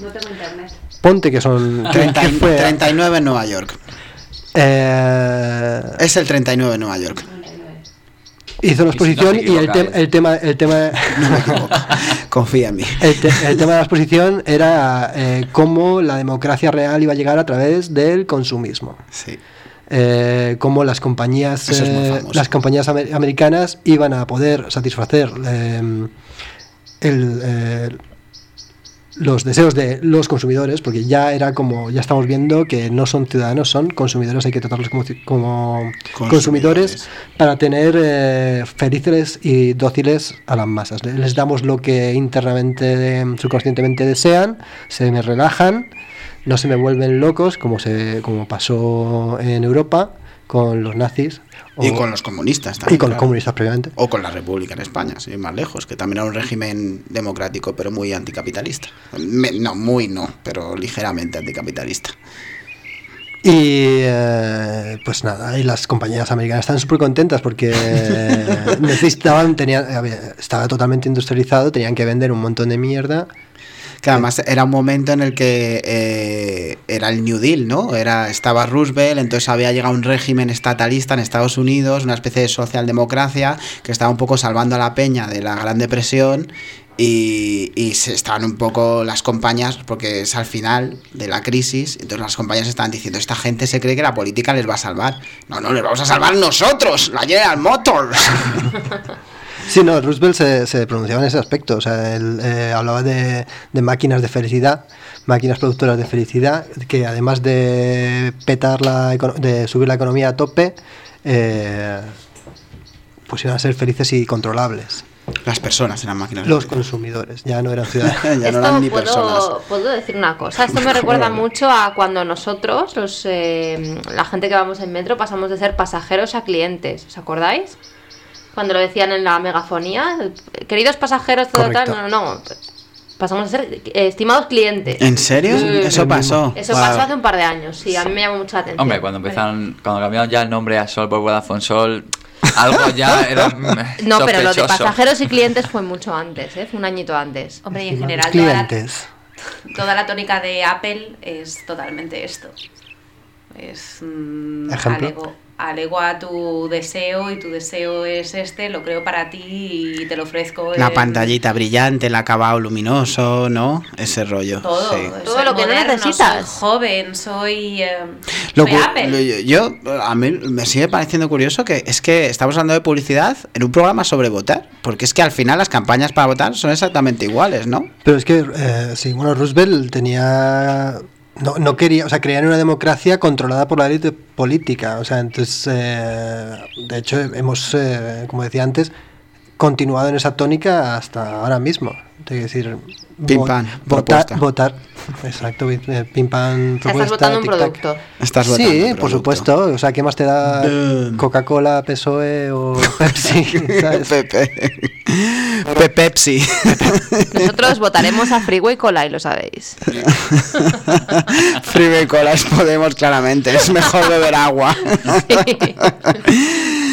no tengo internet. ponte que son... que- 30 que y- fue, 39 en Nueva York. eh, Es el 39 en Nueva York. hizo una Y si no se exposición y, el, ¿eh? el tema el tema No me equivoco. Confía en mí. el, te- el tema de la exposición era eh, cómo la democracia real iba a llegar a través del consumismo Sí. Eh, cómo las compañías eh, las compañías amer- americanas iban a poder satisfacer eh, el, eh, los deseos de los consumidores porque ya era como ya estamos viendo que no son ciudadanos son consumidores hay que tratarlos como, como consumidores, Consumidores. para tener eh, felices y dóciles a las masas Le- les damos lo que internamente subconscientemente desean se me relajan no se me vuelven locos como se como pasó en Europa con los nazis Y con los comunistas y también. con los comunistas previamente O con la República en España, sin ir más lejos, que también era un régimen democrático, pero muy anticapitalista. Me- no, muy no, pero ligeramente anticapitalista. Y eh, pues nada, y las compañías americanas están súper contentas porque necesitaban, tenían, estaba totalmente industrializado, tenían que vender un montón de mierda. Que además era un momento en el que eh, era el New Deal, ¿no? Era, estaba Roosevelt, entonces había llegado un régimen estatalista en Estados Unidos, una especie de socialdemocracia que estaba un poco salvando a la peña de la Gran Depresión y, y se estaban un poco las compañías, porque es al final de la crisis, entonces las compañías estaban diciendo, esta gente se cree que la política les va a salvar. No, no, les vamos a salvar nosotros, la General Motors. Sí, no, Roosevelt se, se pronunciaba en ese aspecto, o sea, él eh, hablaba de, de máquinas de felicidad, máquinas productoras de felicidad, que además de petar la, de subir la economía a tope, eh, pues iban a ser felices y controlables. Las personas eran máquinas. Los consumidores, ya no eran ciudadanos. ya no eran ni puedo, personas. puedo decir una cosa. Esto me recuerda mucho a cuando nosotros, los, eh, la gente que vamos en metro, pasamos de ser pasajeros a clientes. ¿Os acordáis? Cuando lo decían en la megafonía, queridos pasajeros, todo Correcto. tal. No, no, no. Pasamos a ser eh, estimados clientes. ¿En serio? Eso pasó. Eso Wow. pasó hace un par de años. Sí, a mí me llamó mucho la atención. Hombre, cuando empezaron, cuando cambiaron ya el nombre a Sol por Vodafone Sol, algo ya era mm, No, pero lo de pasajeros y clientes fue mucho antes, ¿eh? Fue un añito antes. Hombre, y en general toda la, clientes. toda la tónica de Apple es totalmente esto. Es mm, Ejemplo. alego, alego a tu deseo y tu deseo es este, lo creo para ti y te lo ofrezco. La en pantallita brillante, el acabado luminoso, ¿no? Ese rollo. Todo, sí. Todo soy lo que moderno, necesitas. Soy joven, soy, eh, Lo soy cu- Apple. lo- yo, a mí me sigue pareciendo curioso que es que estamos hablando de publicidad en un programa sobre votar, porque es que al final las campañas para votar son exactamente iguales, ¿no? Pero es que, eh, sí, bueno, Roosevelt tenía. No, no quería, o sea, creía en una democracia controlada por la élite política. O sea, entonces, eh, de hecho, hemos, eh, como decía antes, continuado en esa tónica hasta ahora mismo. Es decir, Pim, vo- pam, votar, propuesta. votar. Exacto, eh, pim pam, propuesta. estás votando un producto. Estás votando Sí, un por producto. supuesto. O sea, ¿qué más te da. Coca-Cola, PSOE o Pepsi? ¿sabes? Pepe. Pe- Pepsi. Nosotros votaremos a Freeway Cola y lo sabéis. Freeway Colas Podemos, claramente. Es mejor beber agua. De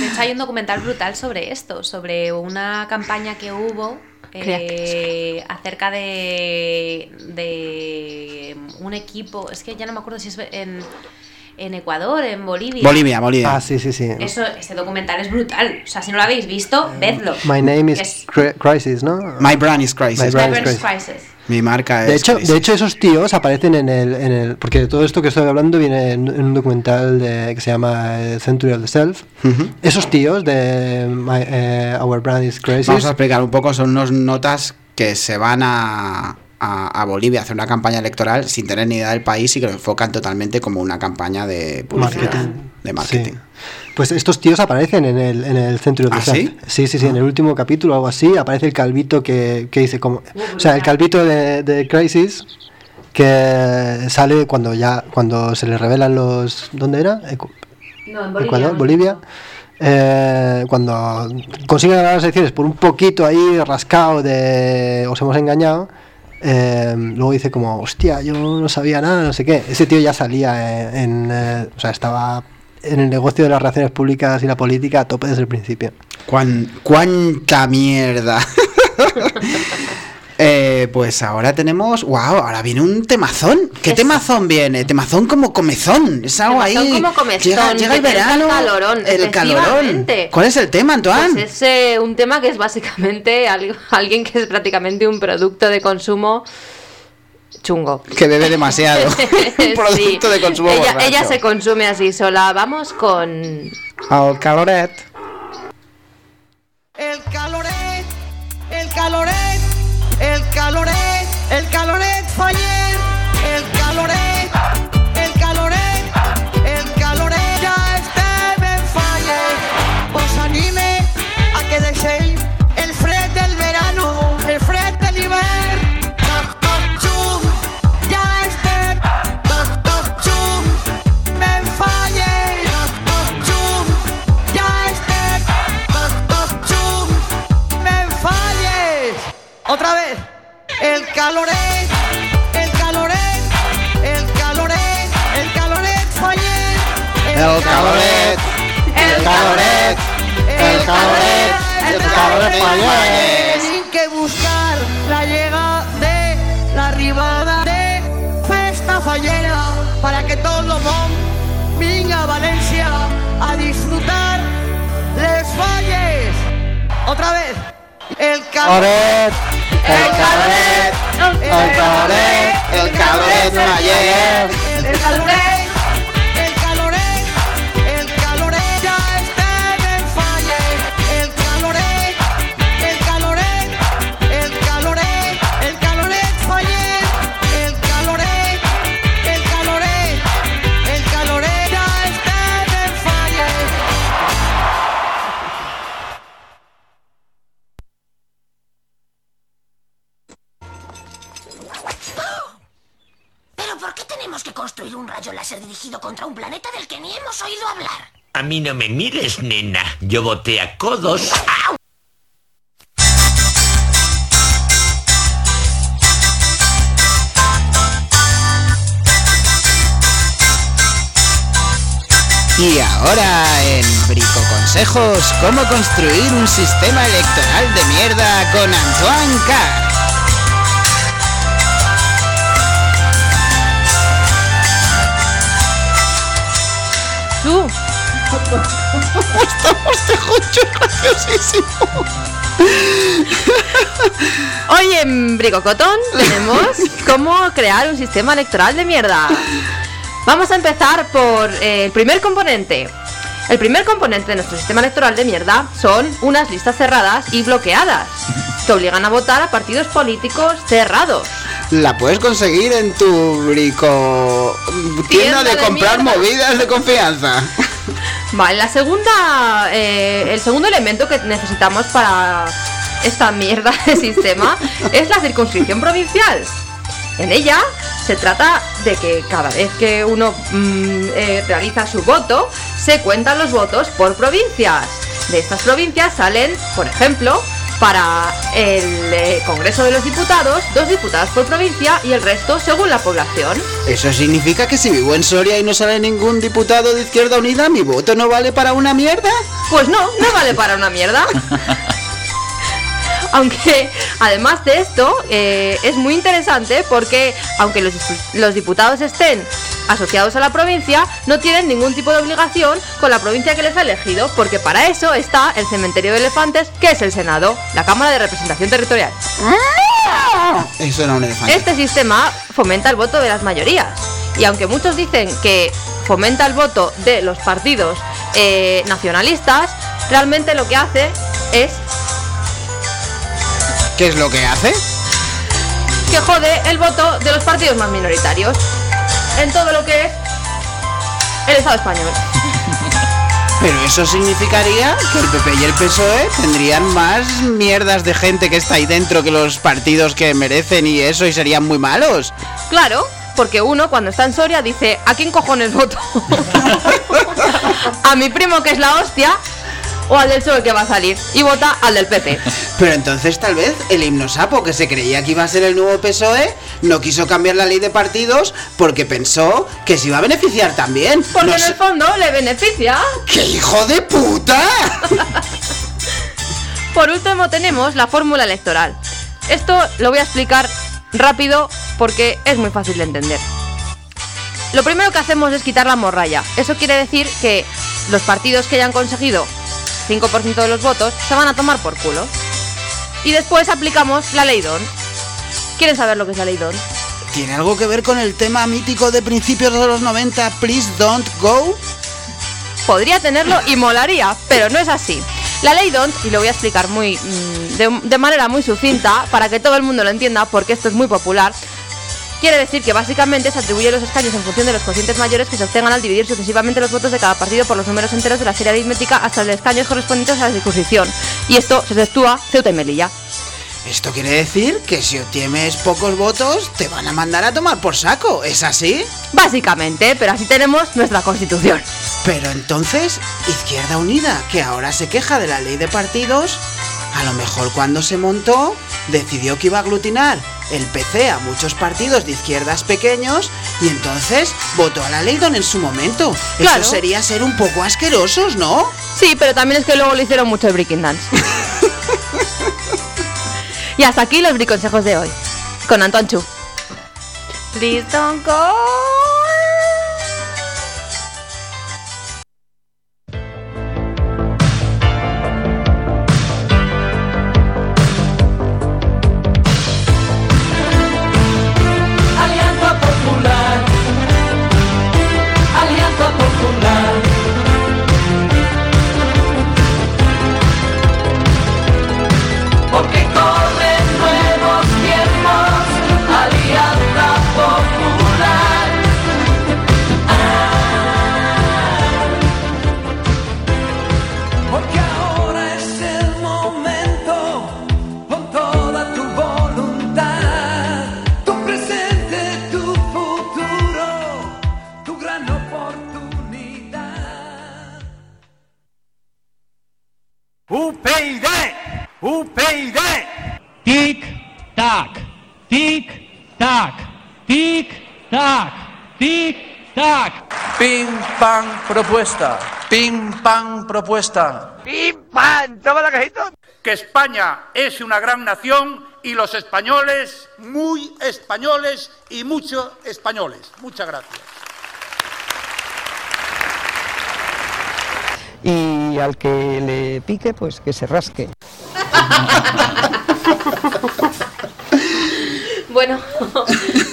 hecho, hay un documental brutal sobre esto, sobre una campaña que hubo eh, acerca de, de un equipo, es que ya no me acuerdo si es en, en Ecuador, en Bolivia. Bolivia, Bolivia. Ah, sí, sí, sí. Eso, ese documental es brutal. O sea, si no lo habéis visto, vedlo. My name is Es Cri- Crisis, ¿no? My brand is crisis. My brand is. Crisis. Mi marca es De hecho, crisis. de hecho, esos tíos aparecen en el, en el. Porque todo esto que estoy hablando viene en, en un documental de, que se llama eh, Century of the Self. Esos tíos de My, eh, Our Brand is Crisis. Vamos a explicar un poco, son unos notas que se van a, a, a Bolivia a hacer una campaña electoral sin tener ni idea del país y que lo enfocan totalmente como una campaña de publicidad, Marketing. de marketing. Sí. Pues estos tíos aparecen en el, en el Century of the ¿Ah, sí? Sí, sí, sí. En el último capítulo o algo así aparece el calvito que, que dice como. O sea, el calvito de, de Crisis que sale cuando ya cuando se le revelan los ¿dónde era? Ecu- No, en Bolivia. Ecuador, Bolivia. Eh, cuando consiguen ganar las elecciones por un poquito ahí rascado de os hemos engañado, eh, luego dice como, hostia, yo no sabía nada, no sé qué. Ese tío ya salía eh, en, eh, o sea, estaba en el negocio de las relaciones públicas y la política a tope desde el principio. Cuán- ¡Cuánta mierda! Eh, pues ahora tenemos. ¡Wow! Ahora viene un temazón. ¿Qué temazón viene? Temazón como comezón. Es algo Temazón ahí. como comezón, Llega, llega el entra el verano. calorón, El calorón. ¿Cuál es el tema, Antoine? Pues es eh, un tema que es básicamente algo- alguien que es prácticamente un producto de consumo chungo. Que bebe demasiado. un producto Sí. de consumo ella, ella se consume así sola. Vamos con... Al caloret. El caloret, el caloret, el caloret, el caloret faller, el Otra vez. El caloret, el caloret, el caloret, el caloret faller. El caloret, el caloret, el caloret, el caloret faller. Tenim que buscar la llegada de la arribada de Festa Fallera para que todo món vinga a Valencia a disfrutar les falles. Otra vez. El caloret, el caloret, el caloret, el faller. el caloret, el construir un rayo láser dirigido contra un planeta del que ni hemos oído hablar. A mí no me mires, nena. Yo voté a codos. ¡Au! Y ahora en Brico Consejos, cómo construir un sistema electoral de mierda con Antoine Carr. Tú. Estamos de jocho graciosísimo. Hoy en Bricocotón tenemos cómo crear un sistema electoral de mierda. Vamos a empezar por eh, el primer componente. El primer componente de nuestro sistema electoral de mierda son unas listas cerradas y bloqueadas, que obligan a votar a partidos políticos cerrados. La puedes conseguir en tu brico tienda Tienda de de comprar mierda. movidas de confianza. Vale, la segunda, eh, el segundo elemento que necesitamos para esta mierda de sistema es la circunscripción provincial. En ella se trata de que cada vez que uno mm, eh, realiza su voto, se cuentan los votos por provincias. De estas provincias salen, por ejemplo, para el eh, Congreso de los Diputados, dos diputados por provincia y el resto según la población. Eso significa que si vivo en Soria y no sale ningún diputado de Izquierda Unida, mi voto no vale para una mierda. Pues no, no vale para una mierda. Aunque además de esto eh, es muy interesante porque aunque los, los diputados estén asociados a la provincia, no tienen ningún tipo de obligación con la provincia que les ha elegido, porque para eso está el cementerio de elefantes, que es el Senado, la Cámara de Representación Territorial. Eso era un elefante. Este sistema fomenta el voto de las mayorías. Y aunque muchos dicen que fomenta el voto de los partidos eh, nacionalistas, realmente lo que hace es ¿Qué es lo que hace? que jode el voto de los partidos más minoritarios en todo lo que es el Estado español. Pero eso significaría que el PP y el PSOE tendrían más mierdas de gente que está ahí dentro que los partidos que merecen y eso y serían muy malos. Claro, porque uno cuando está en Soria dice, ¿a quién cojones voto? ¿A mi primo que es la hostia? ¿O al del PSOE que va a salir? Y vota al del PP. Pero entonces tal vez el himno sapo que se creía que iba a ser el nuevo PSOE no quiso cambiar la ley de partidos porque pensó que se iba a beneficiar también. Porque en el fondo le beneficia. ¡Qué hijo de puta! Por último tenemos la fórmula electoral. Esto lo voy a explicar rápido porque es muy fácil de entender. Lo primero que hacemos es quitar la morralla. Eso quiere decir que los partidos que hayan conseguido 5% de los votos se van a tomar por culo. Y después aplicamos la ley DON. ¿Quieren saber lo que es la ley DON? ¿Tiene algo que ver con el tema mítico de principios de los 90, Please Don't Go? Podría tenerlo y molaría, pero no es así. La ley DONT, y lo voy a explicar muy mm, de, de manera muy sucinta para que todo el mundo lo entienda, porque esto es muy popular, quiere decir que básicamente se atribuye los escaños en función de los cocientes mayores que se obtengan al dividir sucesivamente los votos de cada partido por los números enteros de la serie aritmética hasta los escaños correspondientes a la circunscripción. Y esto se efectúa Ceuta y Melilla. Esto quiere decir que si obtienes pocos votos, te van a mandar a tomar por saco, ¿es así? Básicamente, pero así tenemos nuestra constitución. Pero entonces, Izquierda Unida, que ahora se queja de la ley de partidos, a lo mejor cuando se montó, decidió que iba a aglutinar el PC a muchos partidos de izquierdas pequeños y entonces votó a la ley Don en su momento. Claro. Eso sería ser un poco asquerosos, ¿no? Sí, pero también es que luego le hicieron mucho el breaking dance. y hasta aquí los briconsejos de hoy. Con Anton Chu. Please don't go. Propuesta. Pim pam propuesta. ¡Pim, pam! ¡Toma la cajita! Que España es una gran nación y los españoles muy españoles y muchos españoles. Muchas gracias. y al que le pique, pues que se rasque. Bueno,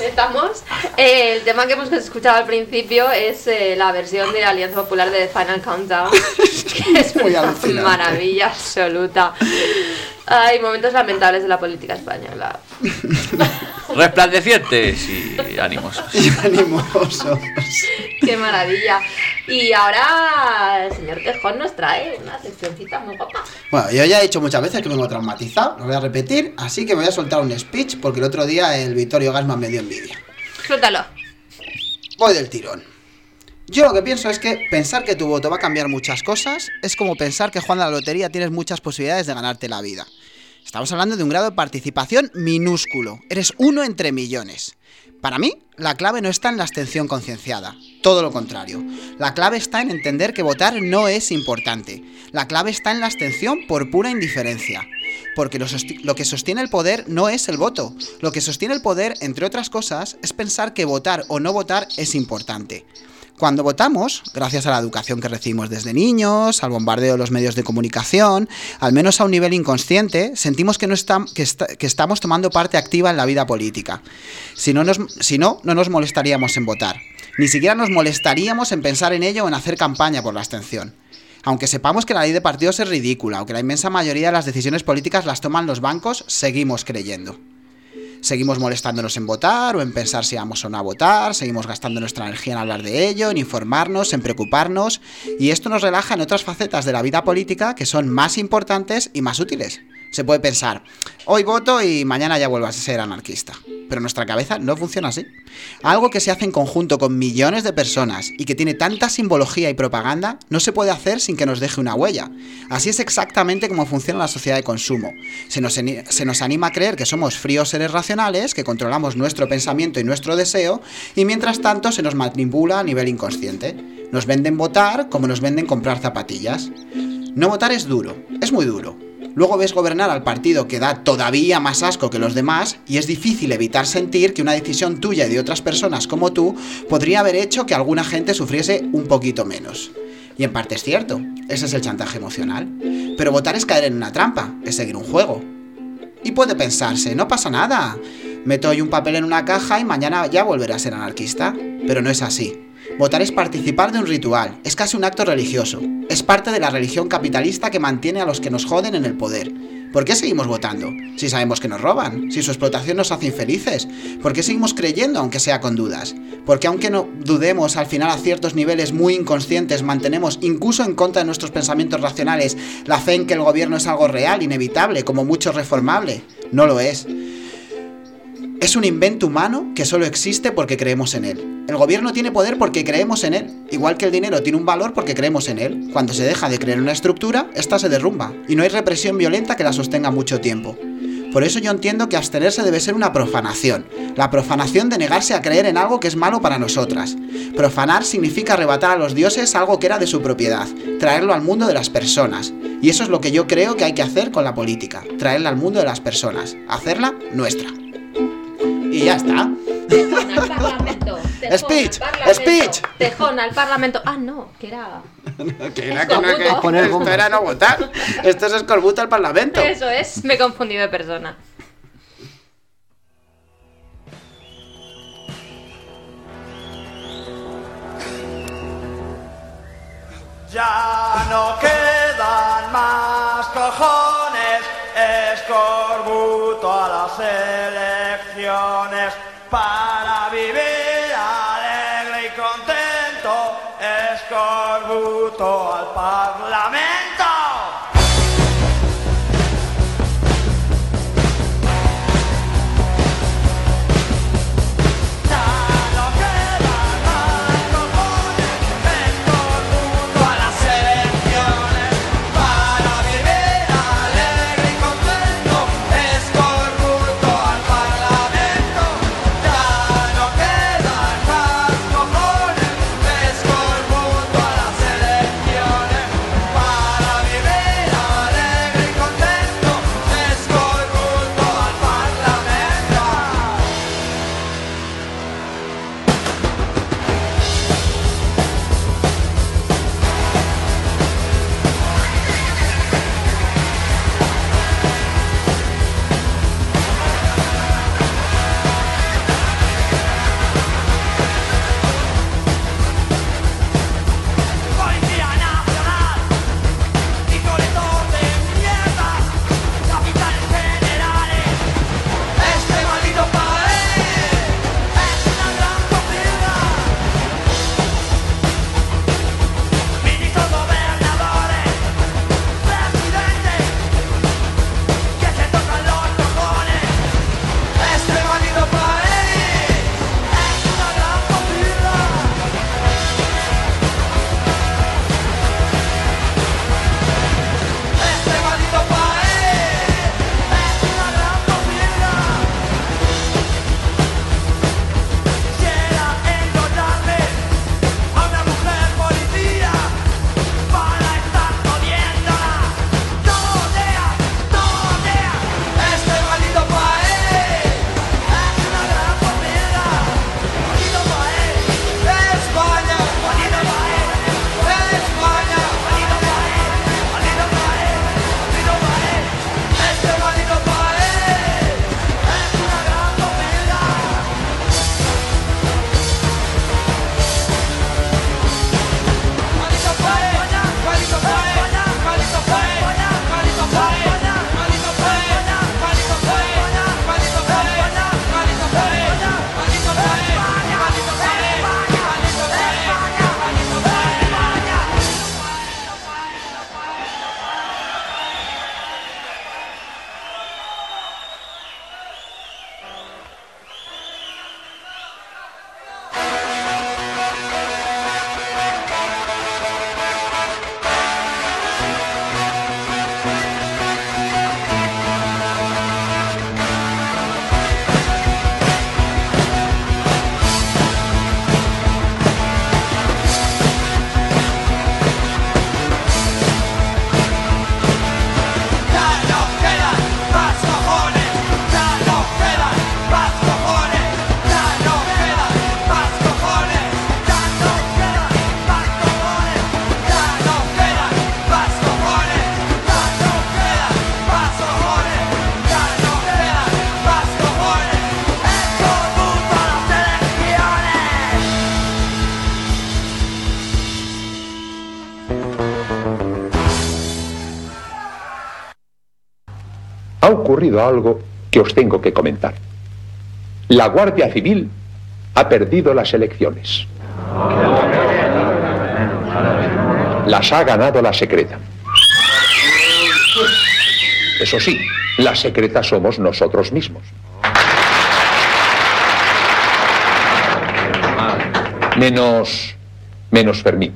estamos. Eh, el tema que hemos escuchado al principio es eh, la versión de Alianza Popular de Final Countdown, que es Muy una alucinante. maravilla absoluta. Hay momentos lamentables de la política española. Resplandecientes y animosos. animosos. Qué maravilla. Y ahora el señor Tejón nos trae una seccioncita muy guapa. Bueno, yo ya he dicho muchas veces que vengo traumatizado, lo voy a repetir, así que me voy a soltar un speech porque el otro día el Vittorio Gasman me dio envidia. Voy del tirón. Yo lo que pienso es que pensar que tu voto va a cambiar muchas cosas es como pensar que jugando a la lotería tienes muchas posibilidades de ganarte la vida. Estamos hablando de un grado de participación minúsculo. Eres uno entre millones. Para mí, la clave no está en la abstención concienciada. Todo lo contrario. La clave está en entender que votar no es importante. La clave está en la abstención por pura indiferencia. Porque lo, que sostiene el poder no es el voto. Lo que sostiene el poder, entre otras cosas, es pensar que votar o no votar es importante. Cuando votamos, gracias a la educación que recibimos desde niños, al bombardeo de los medios de comunicación, al menos a un nivel inconsciente, sentimos que estamos tomando parte activa en la vida política. Si no, nos, si no, no nos molestaríamos en votar. Ni siquiera nos molestaríamos en pensar en ello o en hacer campaña por la abstención. Aunque sepamos que la ley de partidos es ridícula o que la inmensa mayoría de las decisiones políticas las toman los bancos, seguimos creyendo. Seguimos molestándonos en votar o en pensar si vamos o no a votar, seguimos gastando nuestra energía en hablar de ello, en informarnos, en preocuparnos, y esto nos relaja en otras facetas de la vida política que son más importantes y más útiles. Se puede pensar, hoy voto y mañana ya vuelvo a ser anarquista. Pero nuestra cabeza no funciona así. Algo que se hace en conjunto con millones de personas y que tiene tanta simbología y propaganda no se puede hacer sin que nos deje una huella. Así es exactamente como funciona la sociedad de consumo. Se nos, se nos anima a creer que somos fríos seres racionales, que controlamos nuestro pensamiento y nuestro deseo, y mientras tanto se nos manipula a nivel inconsciente. Nos venden votar como nos venden comprar zapatillas. No votar es duro, es muy duro. Luego ves gobernar al partido que da todavía más asco que los demás y es difícil evitar sentir que una decisión tuya y de otras personas como tú podría haber hecho que alguna gente sufriese un poquito menos. Y en parte es cierto, ese es el chantaje emocional. Pero votar es caer en una trampa, es seguir un juego. Y puede pensarse, no pasa nada. Meto hoy un papel en una caja y mañana ya volveré a ser anarquista. Pero no es así. Votar es participar de un ritual, es casi un acto religioso. Es parte de la religión capitalista que mantiene a los que nos joden en el poder. ¿Por qué seguimos votando? Si sabemos que nos roban, si su explotación nos hace infelices. ¿Por qué seguimos creyendo aunque sea con dudas? Porque aunque no dudemos, al final a ciertos niveles muy inconscientes mantenemos, incluso en contra de nuestros pensamientos racionales, la fe en que el gobierno es algo real, inevitable, como mucho reformable. No lo es. Es un invento humano que solo existe porque creemos en él. El gobierno tiene poder porque creemos en él, igual que el dinero tiene un valor porque creemos en él. Cuando se deja de creer en una estructura, esta se derrumba y no hay represión violenta que la sostenga mucho tiempo. Por eso yo entiendo que abstenerse debe ser una profanación, la profanación de negarse a creer en algo que es malo para nosotras. Profanar significa arrebatar a los dioses algo que era de su propiedad, traerlo al mundo de las personas. Y eso es lo que yo creo que hay que hacer con la política, traerla al mundo de las personas, hacerla nuestra. Y ya está. Tejón al Parlamento. Tejón Speech, al Parlamento, speech. Tejón al Parlamento. Ah, no, que era. Que era Escorbuto. que- que- Poner esto era no votar. Esto es escorbuto al parlamento. Eso es, me he confundido de persona. Ya no quedan más cojones, escorbuto a las elecciones para vivir alegre y contento, escorbuto al parlamento. Ocurrido algo que os tengo que comentar. La Guardia Civil ha perdido las elecciones. Las ha ganado la secreta. Eso sí, la secreta somos nosotros mismos. Menos. menos Fermín.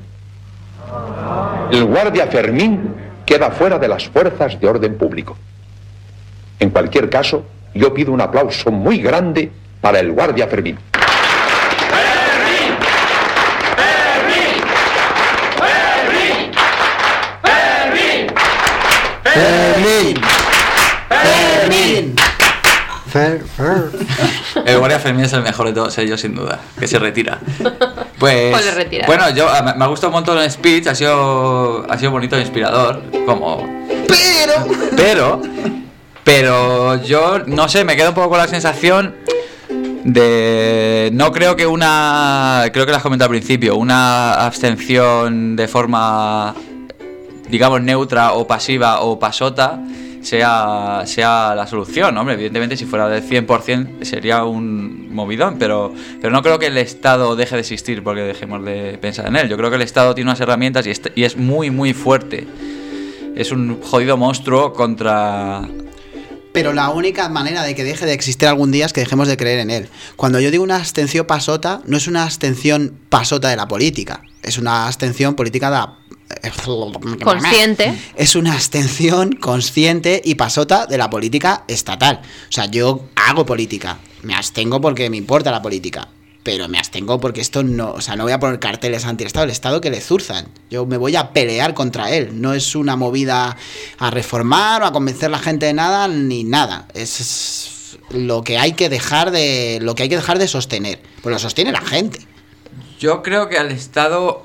El guardia Fermín queda fuera de las fuerzas de orden público. En cualquier caso, yo pido un aplauso muy grande para el guardia Fermín. Fermín. Fermín. Fer, Fer. El Guardia Fermín es el mejor de todos ellos, sin duda, que se retira. Pues, le retira. bueno, yo me me ha gustado un montón el speech, ha sido, ha sido bonito e inspirador, como... Pero... Pero, pero yo, no sé, me quedo un poco con la sensación de... No creo que una... Creo que lo has comentado al principio, una abstención de forma, digamos, neutra o pasiva o pasota sea, sea la solución. Hombre, evidentemente si fuera del 100% sería un movidón, pero, pero no creo que el Estado deje de existir porque dejemos de pensar en él. Yo creo que el Estado tiene unas herramientas y es muy, muy fuerte. Es un jodido monstruo contra... Pero la única manera de que deje de existir algún día es que dejemos de creer en él. Cuando yo digo una abstención pasota, no es una abstención pasota de la política, es una abstención política de la... Consciente. Es una abstención consciente y pasota de la política estatal. O sea, yo hago política, me abstengo porque me importa la política. Pero me abstengo porque esto no, o sea, no voy a poner carteles anti-Estado, el Estado que le zurzan. Yo me voy a pelear contra él. No es una movida a reformar o a convencer a la gente de nada ni nada. Es lo que hay que dejar de, lo que hay que dejar de sostener. Pues lo sostiene la gente. Yo creo que al Estado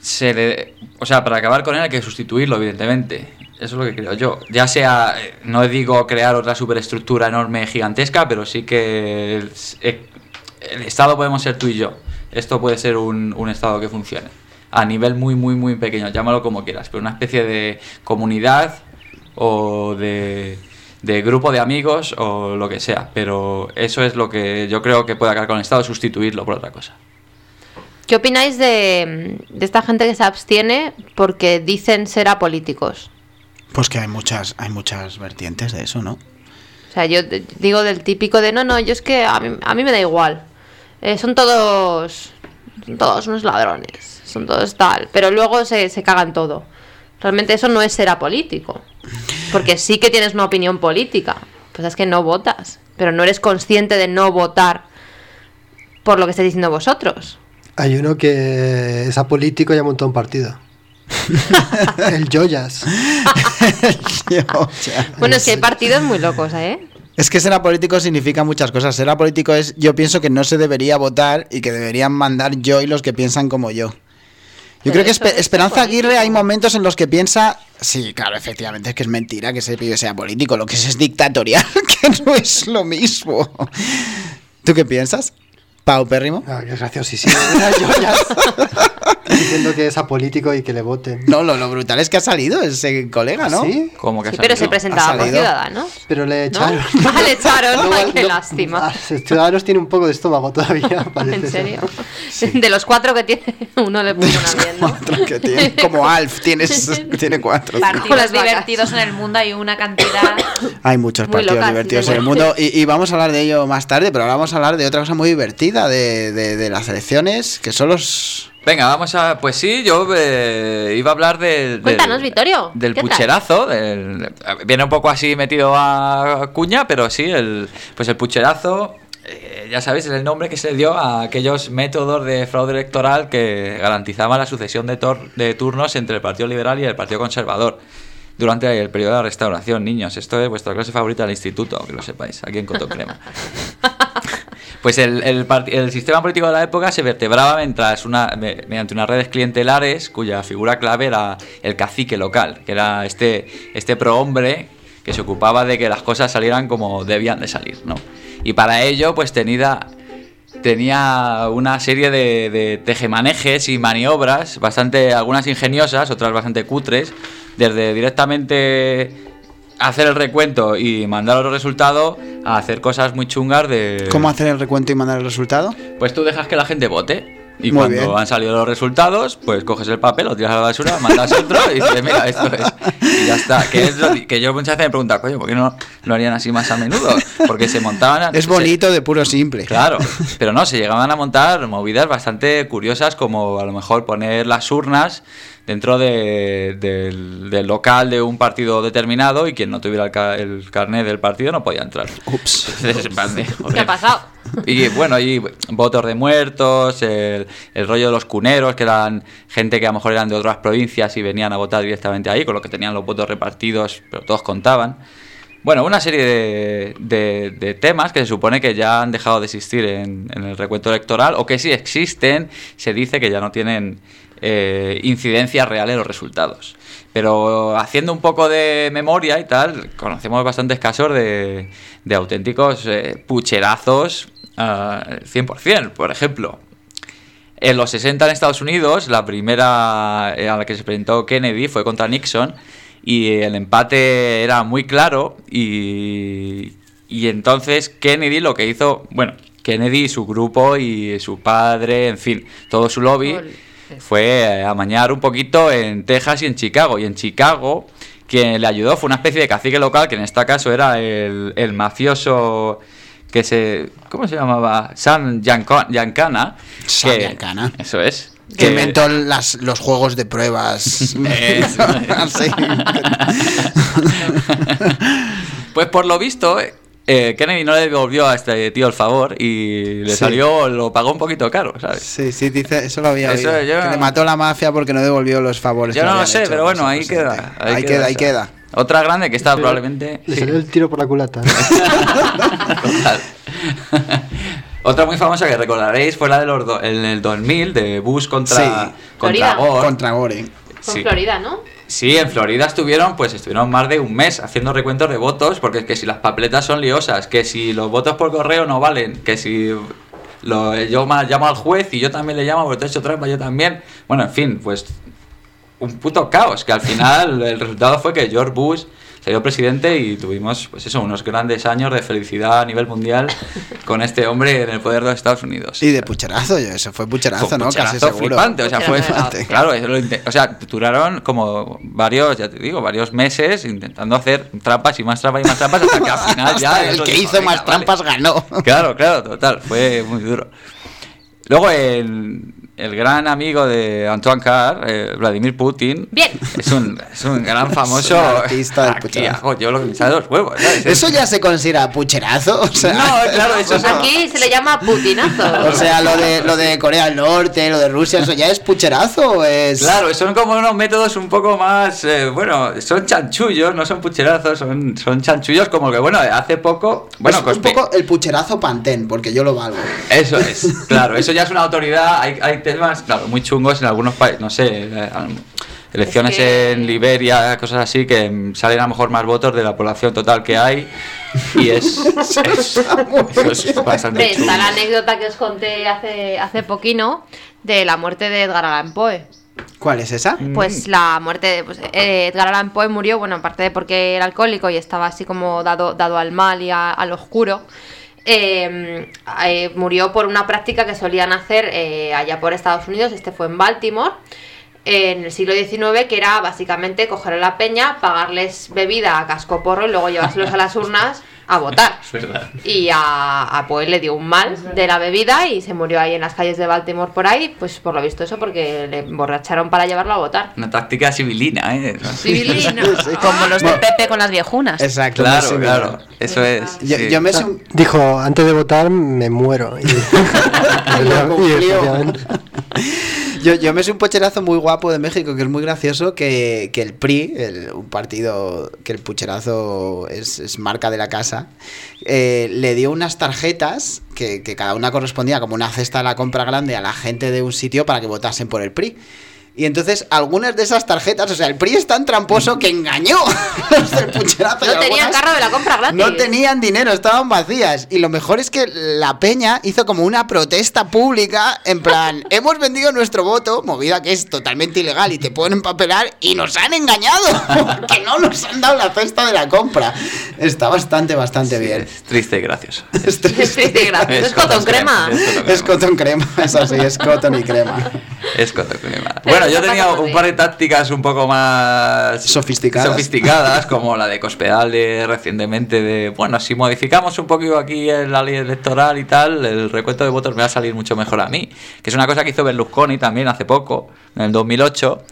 se le... O sea, para acabar con él hay que sustituirlo, evidentemente. Eso es lo que creo yo. Ya sea, eh, no digo crear otra superestructura enorme, gigantesca, pero sí que el, Estado podemos ser tú y yo. Esto puede ser un, un Estado que funcione. A nivel muy, muy, muy pequeño, llámalo como quieras, pero una especie de comunidad o de, de grupo de amigos o lo que sea. Pero eso es lo que yo creo que puede acabar con el Estado, sustituirlo por otra cosa. ¿Qué opináis de, de esta gente que se abstiene porque dicen ser apolíticos? Pues que hay muchas, hay muchas vertientes de eso, ¿no? O sea, yo digo del típico de no, no, yo es que a mí, a mí me da igual. Eh, son todos. Son todos unos ladrones. Son todos tal. Pero luego se, se cagan todo. Realmente eso no es ser apolítico. Porque sí que tienes una opinión política. Pues es que no votas. Pero no eres consciente de no votar por lo que estáis diciendo vosotros. Hay uno que es apolítico y ha montado un partido. el Joyas. Bueno, es que hay partidos muy locos, ¿eh? Es que ser apolítico significa muchas cosas. Ser apolítico es, yo pienso que no se debería votar y que deberían mandar yo y los que piensan como yo. Yo Pero creo que Espe- Esperanza Aguirre hay momentos en los que piensa, sí, claro, efectivamente, es que es mentira que ese pibe sea político, lo que es es dictatorial, que no es lo mismo. ¿Tú qué piensas? Pau Pérrimo. Ah, es graciosísimo. Diciendo que es apolítico y que le voten. No, lo, lo brutal es que ha salido ese colega, ¿no? ¿Sí? ¿Cómo que Sí, pero se presentaba por Ciudadanos. Pero le ¿no? echaron. Ah, le echaron. No, Ay, qué no, lástima. ah, Ciudadanos tiene un poco de estómago todavía, parece. ¿En ser. serio? De los cuatro que tiene, uno le puso una bien, ¿no? Que tiene, como Alf, tienes, tiene cuatro. Partidos divertidos en el mundo hay una cantidad. Hay muchos partidos locas, divertidos sí, en el mundo y, y vamos a hablar de ello más tarde, pero ahora vamos a hablar de otra cosa muy divertida de, de- de las elecciones, que son los... Venga, vamos a. Pues sí, yo eh, iba a hablar del. del- Cuéntanos, Vittorio. Del pucherazo. del- viene un poco así metido a cuña, pero sí, el, pues el pucherazo. eh, ya sabéis, es el nombre que se le dio a aquellos métodos de fraude electoral que garantizaban la sucesión de, tor- de turnos entre el Partido Liberal y el Partido Conservador durante el periodo de la restauración, niños. Esto es vuestra clase favorita del instituto, que lo sepáis, aquí en Cotocrema. Pues el, el sistema político de la época se vertebraba mientras una, me- mediante unas redes clientelares cuya figura clave era el cacique local, que era este, este prohombre que se ocupaba de que las cosas salieran como debían de salir, ¿no? Y para ello, pues tenía, tenía una serie de, de tejemanejes y maniobras, bastante, algunas ingeniosas, otras bastante cutres, desde directamente hacer el recuento y mandar los resultados a hacer cosas muy chungas de... ¿Cómo hacer el recuento y mandar el resultado? Pues tú dejas que la gente vote. Y Muy cuando bien. han salido los resultados, pues coges el papel, lo tiras a la basura, mandas otro y dices, mira, esto es. Y ya está. Que, es lo- que yo muchas veces me pregunto, coño, ¿por qué no lo harían así más a menudo? Porque se montaban. Es se- bonito de puro simple. Claro, pero no, se llegaban a montar movidas bastante curiosas como a lo mejor poner las urnas dentro de- del, del local de un partido determinado y quien no tuviera el, ca- el carnet del partido no podía entrar. Ups. ¿Qué ha pasado? Y bueno, y votos de muertos, el, el rollo de los cuneros, que eran gente que a lo mejor eran de otras provincias y venían a votar directamente ahí, con lo que tenían los votos repartidos, pero todos contaban. Bueno, una serie de, de- de temas que se supone que ya han dejado de existir en, en el recuento electoral o que si existen, se dice que ya no tienen eh, incidencia real en los resultados. Pero haciendo un poco de memoria y tal, conocemos bastantes casos de, de auténticos eh, pucherazos ah, 100%. Por ejemplo, en los 60 en Estados Unidos, la primera eh, a la que se presentó Kennedy fue contra Nixon y el empate era muy claro y, y entonces Kennedy lo que hizo, bueno, Kennedy y su grupo y su padre, en fin, todo su lobby fue amañar un poquito en Texas y en Chicago. Y en Chicago quien le ayudó fue una especie de cacique local que en este caso era el, el mafioso que se... ¿Cómo se llamaba? San Giancana. San que- Giancana. Eso es. Que inventó las, los juegos de pruebas. Así. Pues por lo visto, eh, Kennedy no le devolvió a este tío el favor y le Sí. salió, lo pagó un poquito caro, ¿sabes? Sí, sí, dice, eso lo había Eso oído. yo- Que le mató la mafia porque no devolvió los favores. Yo que no lo sé, hecho pero bueno, los ahí queda. Ahí queda, ahí esa. queda. Otra grande que está Pero probablemente. Le sí, salió el tiro por la culata. total. Otra muy famosa que recordaréis fue la de los do- en el 2000 de Bush contra, Sí. contra. Gore. Contra Gore. Con Sí. Florida, ¿no? Sí, en Florida estuvieron, pues estuvieron más de un mes haciendo recuentos de votos, porque es que si las papeletas son liosas, que si los votos por correo no valen, que si lo, yo ma- llamo al juez y yo también le llamo porque te he hecho trampa, yo también. Bueno, en fin, pues un puto caos, que al final el resultado fue que George Bush salió presidente y tuvimos, pues eso, unos grandes años de felicidad a nivel mundial con este hombre en el poder de los Estados Unidos. Y de pucherazo, yo, eso fue pucherazo, Fue ¿no? Casi pucherazo seguro. flipante, o sea, fue Flipante. claro, eso lo o sea, duraron como varios, ya te digo, varios meses intentando hacer trampas y más trampas y más trampas hasta que al final ya el que hizo "Venga, más vale". trampas ganó. Claro, claro, total, fue muy duro. Luego el, el gran amigo de Antoine Carr, eh, Vladimir Putin, Bien. es un, es un gran famoso Es un artista del Aquí, hago yo lo que me sale de los huevos, ¿sabes? ¿Eso ya se considera pucherazo? O sea, No, claro, eso es- Aquí se le llama putinazo. O sea, lo de, lo de Corea del Norte, lo de Rusia, ¿eso ya es pucherazo es...? Claro, son como unos métodos un poco más, eh, bueno, son chanchullos, no son pucherazos, son, son chanchullos como que, bueno, hace poco, bueno, es un poco el pucherazo pantén, porque yo lo valgo. eso es, claro, eso ya es una autoridad, hay, hay temas, claro, muy chungos en algunos países, no sé, eh, elecciones Es que- en Liberia, cosas así, que mm, salen a lo mejor más votos de la población total que hay, y es, es, es bastante Hombre, chungo. está la anécdota que os conté hace, hace poquino de la muerte de Edgar Allan Poe. ¿Cuál es esa? Pues la muerte de pues, eh, Edgar Allan Poe murió, bueno, aparte de porque era alcohólico y estaba así como dado, dado al mal y a- al oscuro. Eh, eh, murió por una práctica que solían hacer eh, allá por Estados Unidos, este fue en Baltimore, en el siglo XIX, que era básicamente coger a la peña, pagarles bebida a cascoporro y luego llevárselos a las urnas a votar. Es verdad. Y a, a Poe le dio un mal de la bebida y se murió ahí en las calles de Baltimore por ahí, pues por lo visto eso, porque le emborracharon para llevarlo a votar. Una táctica civilina, ¿eh? Civilino. Como los de Pepe con las viejunas. Exacto. Claro, sí, claro, eso es. Yo, sí. yo me Dijo, antes de votar me muero. Y, Y. Yo, yo me sé un pocherazo muy guapo de México que es muy gracioso que, que el PRI, el- un partido que el pucherazo es, es marca de la casa, eh, le dio unas tarjetas que, que cada una correspondía como una cesta de la compra grande a la gente de un sitio para que votasen por el PRI. Y entonces algunas de esas tarjetas, o sea, el PRI es tan tramposo que engañó a los del pucherazo. y No tenían carro de la compra gratis. No tenían dinero, estaban vacías. Y lo mejor es que la peña hizo como una protesta pública, en plan, hemos vendido nuestro voto, movida que es totalmente ilegal y te pueden empapelar, y nos han engañado, que no nos han dado la cesta de la compra. Está bastante, bastante bien. Es triste y gracioso. Es triste y gracioso. Es cotton crema. Es cotton crema, es así, es cotton y crema. Es cotton crema. Bueno, yo tenía un par de tácticas un poco más sofisticadas, sofisticadas como la de Cospedal de recientemente de, bueno, si modificamos un poquito aquí en la ley electoral y tal, el recuento de votos me va a salir mucho mejor a mí, que es una cosa que hizo Berlusconi también hace poco, en el 2008.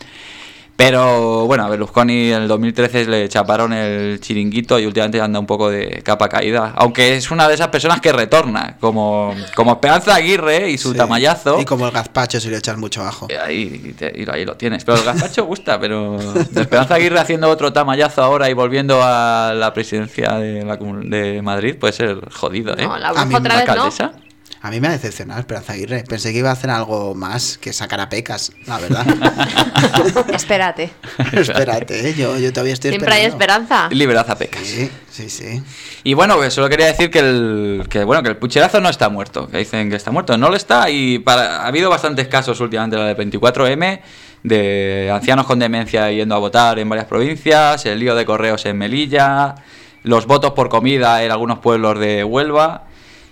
Pero bueno, a Berlusconi en el 2013 le chaparon el chiringuito y últimamente anda un poco de capa caída. Aunque es una de esas personas que retorna, como, como Esperanza Aguirre y su Sí. tamallazo. Y como el gazpacho si le echas mucho ajo. Y ahí, te- y ahí lo tienes. Pero el gazpacho gusta, pero de Esperanza Aguirre haciendo otro tamallazo ahora y volviendo a la presidencia de, la comun- de Madrid puede ser jodido, ¿eh? No, la otra vez no. A mí me ha decepcionado Esperanza Aguirre. Pensé que iba a hacer algo más que sacar a pecas, la verdad. Espérate. Espérate, ¿eh? yo, yo todavía estoy Siempre hay esperando. esperanza. Liberad a pecas. Sí, sí, sí. Y bueno, pues solo quería decir que el, que, bueno, que el pucherazo no está muerto. Que dicen que está muerto. No lo está y para, ha habido bastantes casos últimamente, la de 24M, de ancianos con demencia yendo a votar en varias provincias, el lío de correos en Melilla, los votos por comida en algunos pueblos de Huelva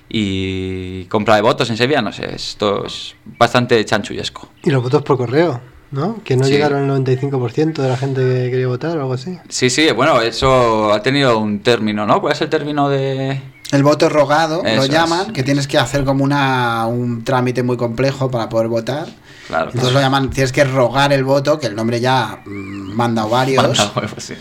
y compra de votos en Sevilla. No sé, esto es bastante chanchullesco. Y los votos por correo, ¿no? Que no Sí. llegaron al 95% de la gente que quería votar o algo así. Sí, sí, bueno, eso ha tenido un término, ¿no? ¿Cuál es el término de...? El voto rogado, Eso lo es. llaman, que tienes que hacer como una, un trámite muy complejo para poder votar. Claro. Entonces lo llaman, tienes que rogar el voto, que el nombre ya mm, manda varios. Manda huevos, sí.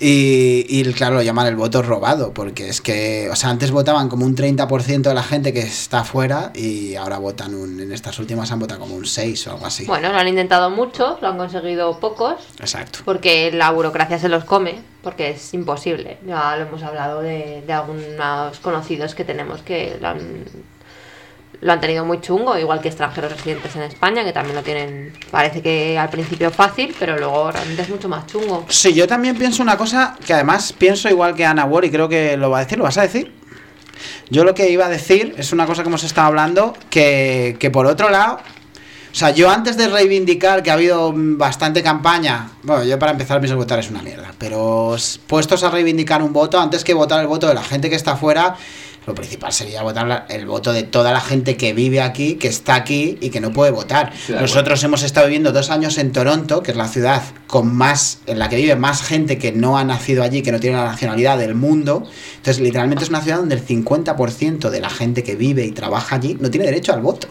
Y, y, claro, lo llaman el voto robado, porque es que, o sea, antes votaban como un 30% de la gente que está afuera y ahora votan un, en estas últimas han votado como un 6 o algo así. Bueno, lo han intentado muchos, lo han conseguido pocos, Exacto. porque la burocracia se los come, porque es imposible. Ya lo hemos hablado de, de algunos conocidos que tenemos que lo han, lo han tenido muy chungo, igual que extranjeros residentes en España, que también lo tienen, parece que al principio fácil, pero luego realmente es mucho más chungo. Sí, yo también pienso una cosa que además pienso igual que Ana Ward y creo que lo va a decir. ¿Lo vas a decir? Yo lo que iba a decir es una cosa que hemos estado hablando, que, que por otro lado, o sea, yo antes de reivindicar que ha habido bastante campaña, bueno, yo para empezar pienso que votar es una mierda, pero puestos a reivindicar un voto, antes que votar el voto de la gente que está afuera, lo principal sería votar el voto de toda la gente que vive aquí, que está aquí y que no puede votar. Nosotros hemos estado viviendo dos años en Toronto, que es la ciudad con más, en la que vive más gente que no ha nacido allí, que no tiene la nacionalidad del mundo. Entonces, literalmente es una ciudad donde el 50% de la gente que vive y trabaja allí no tiene derecho al voto.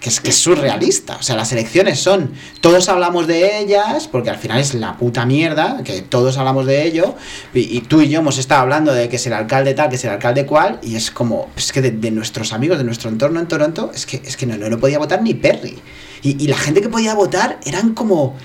Que es, que es surrealista. O sea, las elecciones son. Todos hablamos de ellas, porque al final es la puta mierda, que todos hablamos de ello. Y, tú y yo hemos estado hablando de que es el alcalde tal, que es el alcalde cual. Y es como. Es que de, nuestros amigos, de nuestro entorno en Toronto, es que, es que no, no, no podía votar ni Perry. Y, y la gente que podía votar eran como.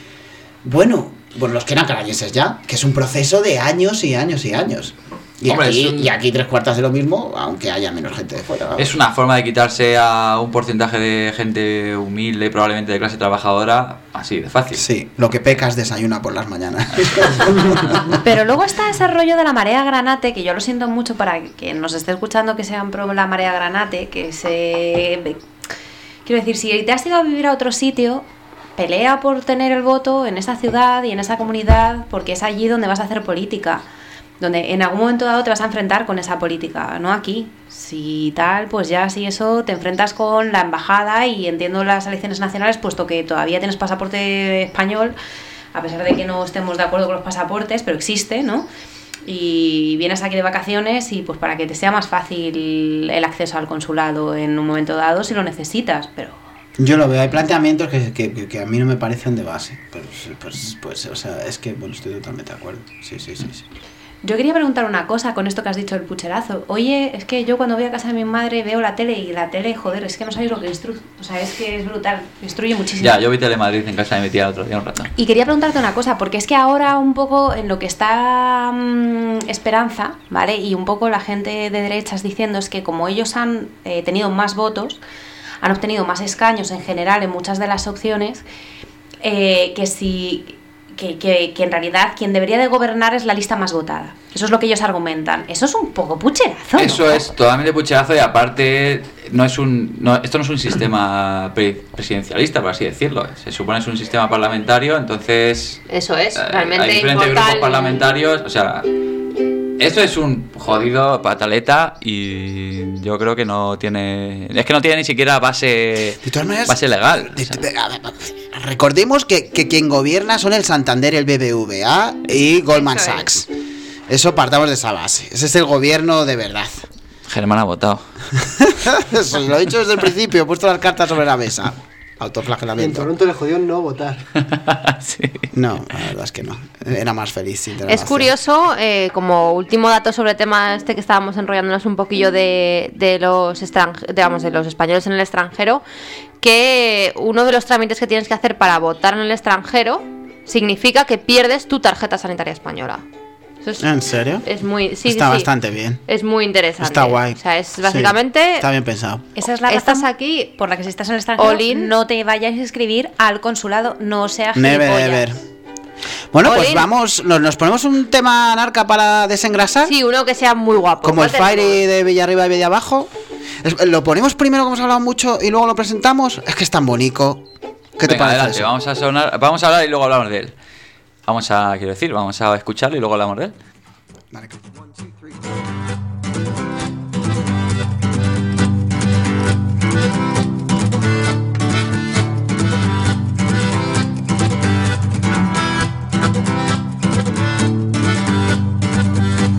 Bueno, bueno, los que eran canadienses ya, que es un proceso de años y años y años. Y, Hombre, aquí, un- y aquí tres cuartas de lo mismo, aunque haya menos gente de fuera. vamos. Es una forma de quitarse a un porcentaje de gente humilde, probablemente de clase trabajadora, así de fácil. Sí, lo que pecas desayuna por las mañanas. Pero luego está ese rollo de la marea granate, que yo lo siento mucho para que nos esté escuchando que sean pro la marea granate, que se... Quiero decir, si te has ido a vivir a otro sitio, pelea por tener el voto en esa ciudad y en esa comunidad, porque es allí donde vas a hacer política, donde en algún momento dado te vas a enfrentar con esa política, no aquí. Si tal, pues ya si eso te enfrentas con la embajada y entiendo las elecciones nacionales, puesto que todavía tienes pasaporte español, a pesar de que no estemos de acuerdo con los pasaportes, pero existe, ¿no? Y vienes aquí de vacaciones y pues para que te sea más fácil el acceso al consulado en un momento dado si lo necesitas, pero Yo lo veo, hay planteamientos que, que- que- a mí no me parecen de base. Pues, pues, pues, o sea, es que, bueno, estoy totalmente de acuerdo. Sí, sí, sí. sí. Yo quería preguntar una cosa con esto que has dicho del pucherazo. Oye, es que yo cuando voy a casa de mi madre veo la tele y la tele, joder, es que no sabéis lo que instruye. O sea, es que es brutal, instruye muchísimo. Ya, yo vi Telemadrid en casa de mi tía el otro día un rato. Y quería preguntarte una cosa, porque es que ahora un poco en lo que está mm, Esperanza, ¿vale? Y un poco la gente de derechas diciendo es que como ellos han eh, tenido más votos, han obtenido más escaños en general en muchas de las opciones, eh, que si que, que- que en realidad quien debería de gobernar es la lista más votada. Eso es lo que ellos argumentan. Eso es un poco pucherazo. ¿no? Eso es totalmente pucherazo y aparte no es un no, esto no es un sistema pre- presidencialista, por así decirlo. Se supone que es un sistema parlamentario, entonces Eso es, eh, realmente hay diferentes grupos parlamentarios, o sea, esto es un jodido pataleta y yo creo que no tiene es que no tiene ni siquiera base base legal. o sea. Recordemos que, que quien gobierna son el Santander, el BBVA y Goldman Eso es. Sachs. Eso partamos de esa base. Ese es el gobierno de verdad. Germán ha votado. Eso lo he dicho desde el principio, he puesto las cartas sobre la mesa. En Autoflagelamiento. Toronto le jodió no votar. No, la verdad es que no. Era más feliz sin Es curioso, eh, como último dato sobre el tema este que estábamos enrollándonos un poquillo de, de los digamos, de los españoles en el extranjero, que uno de los trámites que tienes que hacer para votar en el extranjero significa que pierdes tu tarjeta sanitaria española. Es, ¿En serio? es muy, sí, Está sí, sí. bastante bien. Es muy interesante. Está guay. O sea, es Sí, básicamente está bien pensado. Esa es la Estás razón aquí por la que si estás en el extranjero All-in. no te vayas a inscribir al consulado, no seas Never, gilipollas. ever. Bueno, pues Olin. vamos, nos, nos ponemos un tema narca para desengrasar. Sí, uno que sea muy guapo. Como el ¿Cuál tenemos? Fairy de Villarriba y Villabajo. Es- Lo ponemos primero, como hemos hablado mucho, y luego lo presentamos. Es que es tan bonito. ¿Qué te parece? adelante, eso? vamos a sonar, vamos a hablar y luego hablamos de él. Vamos a, quiero decir, vamos a escucharlo y luego hablamos de él.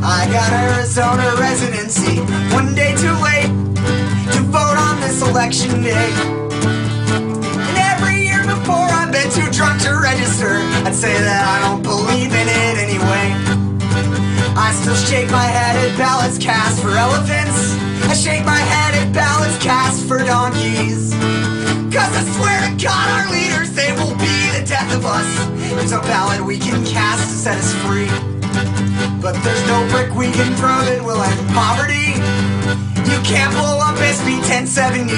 I got Arizona residency, one day too late to vote on this election day. Too drunk to register, I'd say that I don't believe in it anyway. I still shake my head at ballots cast for elephants. I shake my head at ballots cast for donkeys. Cause I swear to God, our leaders, they will be the death of us. There's a ballot we can cast to set us free. But there's no brick we can throw that will end poverty. You can't blow up SB 1070.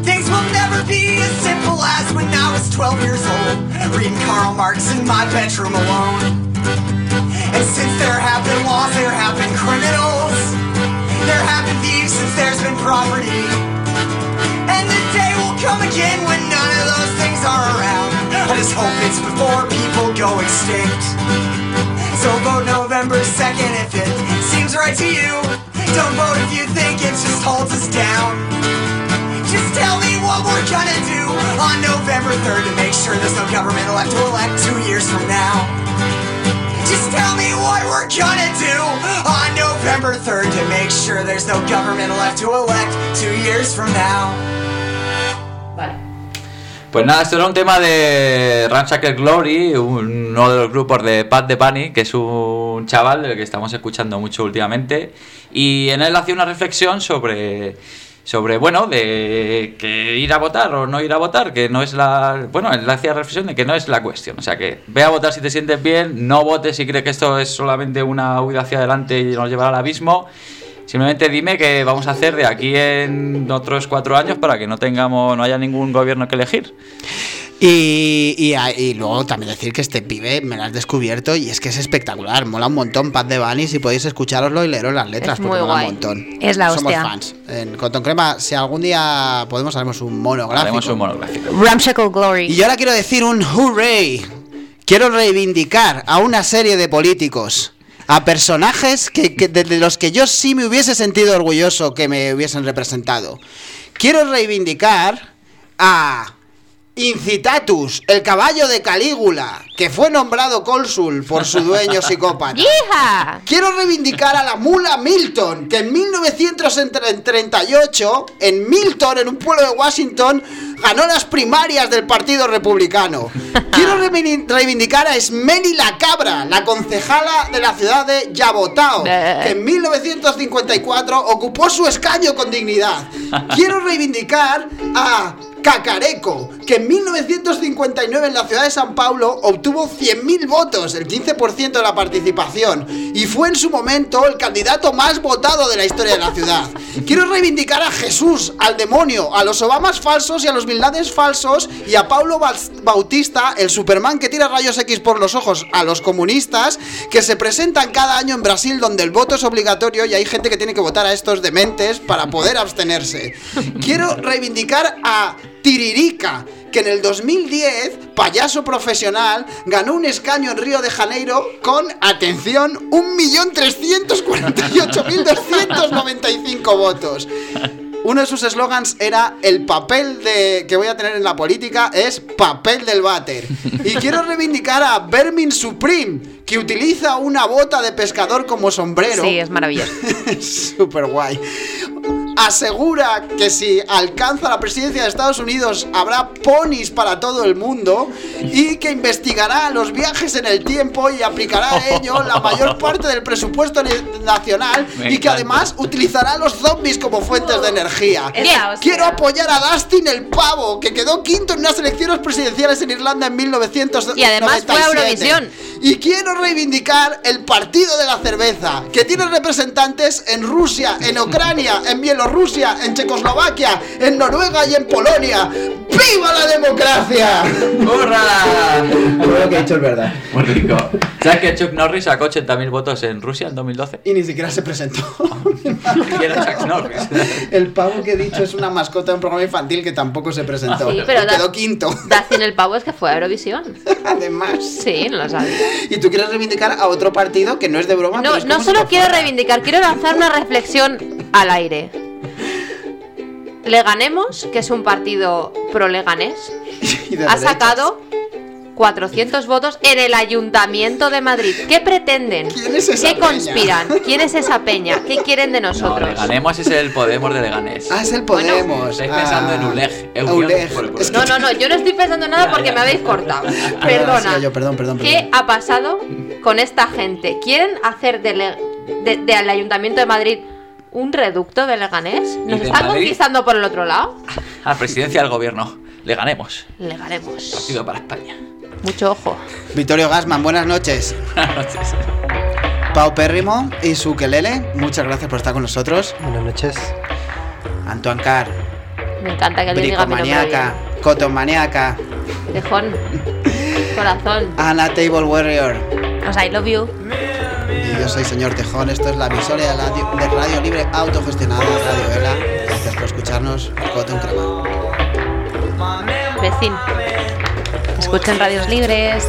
Things will never be as simple as when I was 12 years old, reading Karl Marx in my bedroom alone. And since there have been laws, there have been criminals. There have been thieves since there's been property. And the day will come again when none of those things are around. I just hope it's before people go extinct. So vote November 2nd if it seems right to you. Don't vote if you think it just holds us down. Just tell me what we're gonna do on November 3rd to make sure there's no government left to elect two years from now. Just tell me what we're gonna do on November 3rd to make sure there's no government left to elect two years from now. Pues nada, esto era un tema de Ramshackle Glory, uno de los grupos de Pat de Bunny, que es un chaval del que estamos escuchando mucho últimamente. Y en él hacía una reflexión sobre, sobre bueno, de que ir a votar o no ir a votar, que no es la. Bueno, él hacía reflexión de que no es la cuestión. O sea, que ve a votar si te sientes bien, no votes si crees que esto es solamente una huida hacia adelante y nos llevará al abismo. Simplemente dime qué vamos a hacer de aquí en otros cuatro años para que no tengamos, no haya ningún gobierno que elegir. Y, y, luego también decir que este pibe me lo has descubierto y es que es espectacular. Mola un montón Pat de Bunny. Si podéis escucharoslo y leeros las letras Es porque muy mola guay. un montón. Es la Somos hostia. fans. En Cotton Crema, si algún día podemos, haremos un monográfico. Haremos un monográfico. Ramshackle Glory. Y yo ahora quiero decir un hooray. Quiero reivindicar a una serie de políticos, a personajes que, que- de, de los que yo sí me hubiese sentido orgulloso que me hubiesen representado. Quiero reivindicar a Incitatus, el caballo de Calígula, que fue nombrado cónsul por su dueño psicópata. ¡Hija! Quiero reivindicar a la mula Milton, que en 1938, en Milton, en un pueblo de Washington, ganó las primarias del Partido Republicano. Quiero reivin- reivindicar a Smelly la Cabra, la concejala de la ciudad de Yabotao, que en 1954 ocupó su escaño con dignidad. Quiero reivindicar a Cacareco, que en 1959 en la ciudad de San Paulo obtuvo 100.000 votos, el 15% de la participación, y fue en su momento el candidato más votado de la historia de la ciudad. Quiero reivindicar a Jesús, al demonio, a los Obamas falsos y a los Bin falsos, y a Paulo Bautista, el Superman que tira rayos X por los ojos a los comunistas, que se presentan cada año en Brasil donde el voto es obligatorio y hay gente que tiene que votar a estos dementes para poder abstenerse. Quiero reivindicar a Tiririca, que en el 2010, payaso profesional, ganó un escaño en Río de Janeiro con, atención, 1.348.295 votos. Uno de sus eslogans era el papel de que voy a tener en la política es papel del váter. Y quiero reivindicar a Vermin Supreme, que utiliza una bota de pescador como sombrero. Sí, es maravilloso. Súper guay. Asegura que si alcanza la presidencia de Estados Unidos habrá ponis para todo el mundo y que investigará los viajes en el tiempo y aplicará a ello la mayor parte del presupuesto nacional Me y que encanta. además utilizará a los zombies como fuentes de energía. Quiero apoyar a Dustin el pavo, que quedó quinto en unas elecciones presidenciales en Irlanda en 1997. Y además fue a Eurovisión. Y quiero reivindicar el partido de la cerveza, que tiene representantes en Rusia, en Ucrania, en Bielorrusia, en Checoslovaquia, en Noruega y en Polonia. ¡Viva la democracia! ¡Hurra! Todo lo que he dicho es verdad. Muy rico. ¿Sabes que Chuck Norris sacó 80.000 votos en Rusia en 2012? Y ni siquiera se presentó. Y era Chuck Norris. El pavo que he dicho es una mascota de un programa infantil que tampoco se presentó. Sí, pero quedó quinto. Dustin el pavo es que fue a Eurovisión. Además. Sí, no lo sabía. Y tú quieres reivindicar a otro partido que no es de broma. pero No, es no solo quiero reivindicar, quiero lanzar una reflexión al aire. Leganemos, que es un partido pro-leganés, ha sacado 400 votos en el Ayuntamiento de Madrid. ¿Qué pretenden? ¿Quién es esa ¿Qué peña? conspiran? ¿Quién es esa peña? ¿Qué quieren de No, nosotros? Leganemos es el Podemos de Leganés. Ah, es el Bueno, Podemos. Estáis pensando Ah. en ULEG. Eunión Uleg. por el Es no, no, no, yo no estoy pensando en nada porque me habéis cortado. Ah, Perdona. sí, yo, perdón, perdón, ¿Qué perdón. ha pasado con esta gente? ¿Quieren hacer del de, del Ayuntamiento de Madrid un reducto de Leganés? ¿Nos ¿Y de están Madrid? conquistando por el otro lado? A presidencia del gobierno. Leganemos. Legaremos. Partido para España. Mucho ojo. Vittorio Gasman, buenas noches. Buenas noches. Pau Pérrimo y su Kelele, muchas gracias por estar con nosotros. Buenas noches. Antoine Carr, Me encanta que alguien diga mi nombre Cotomaniaca. Tejón. Corazón. Ana Table Warrior. Os I love you. Yo soy señor Tejón, esto es la emisora de radio, libre autogestionada Radio Ela. Gracias por escucharnos. Coton Crema. Vecino. Escuchen radios libres.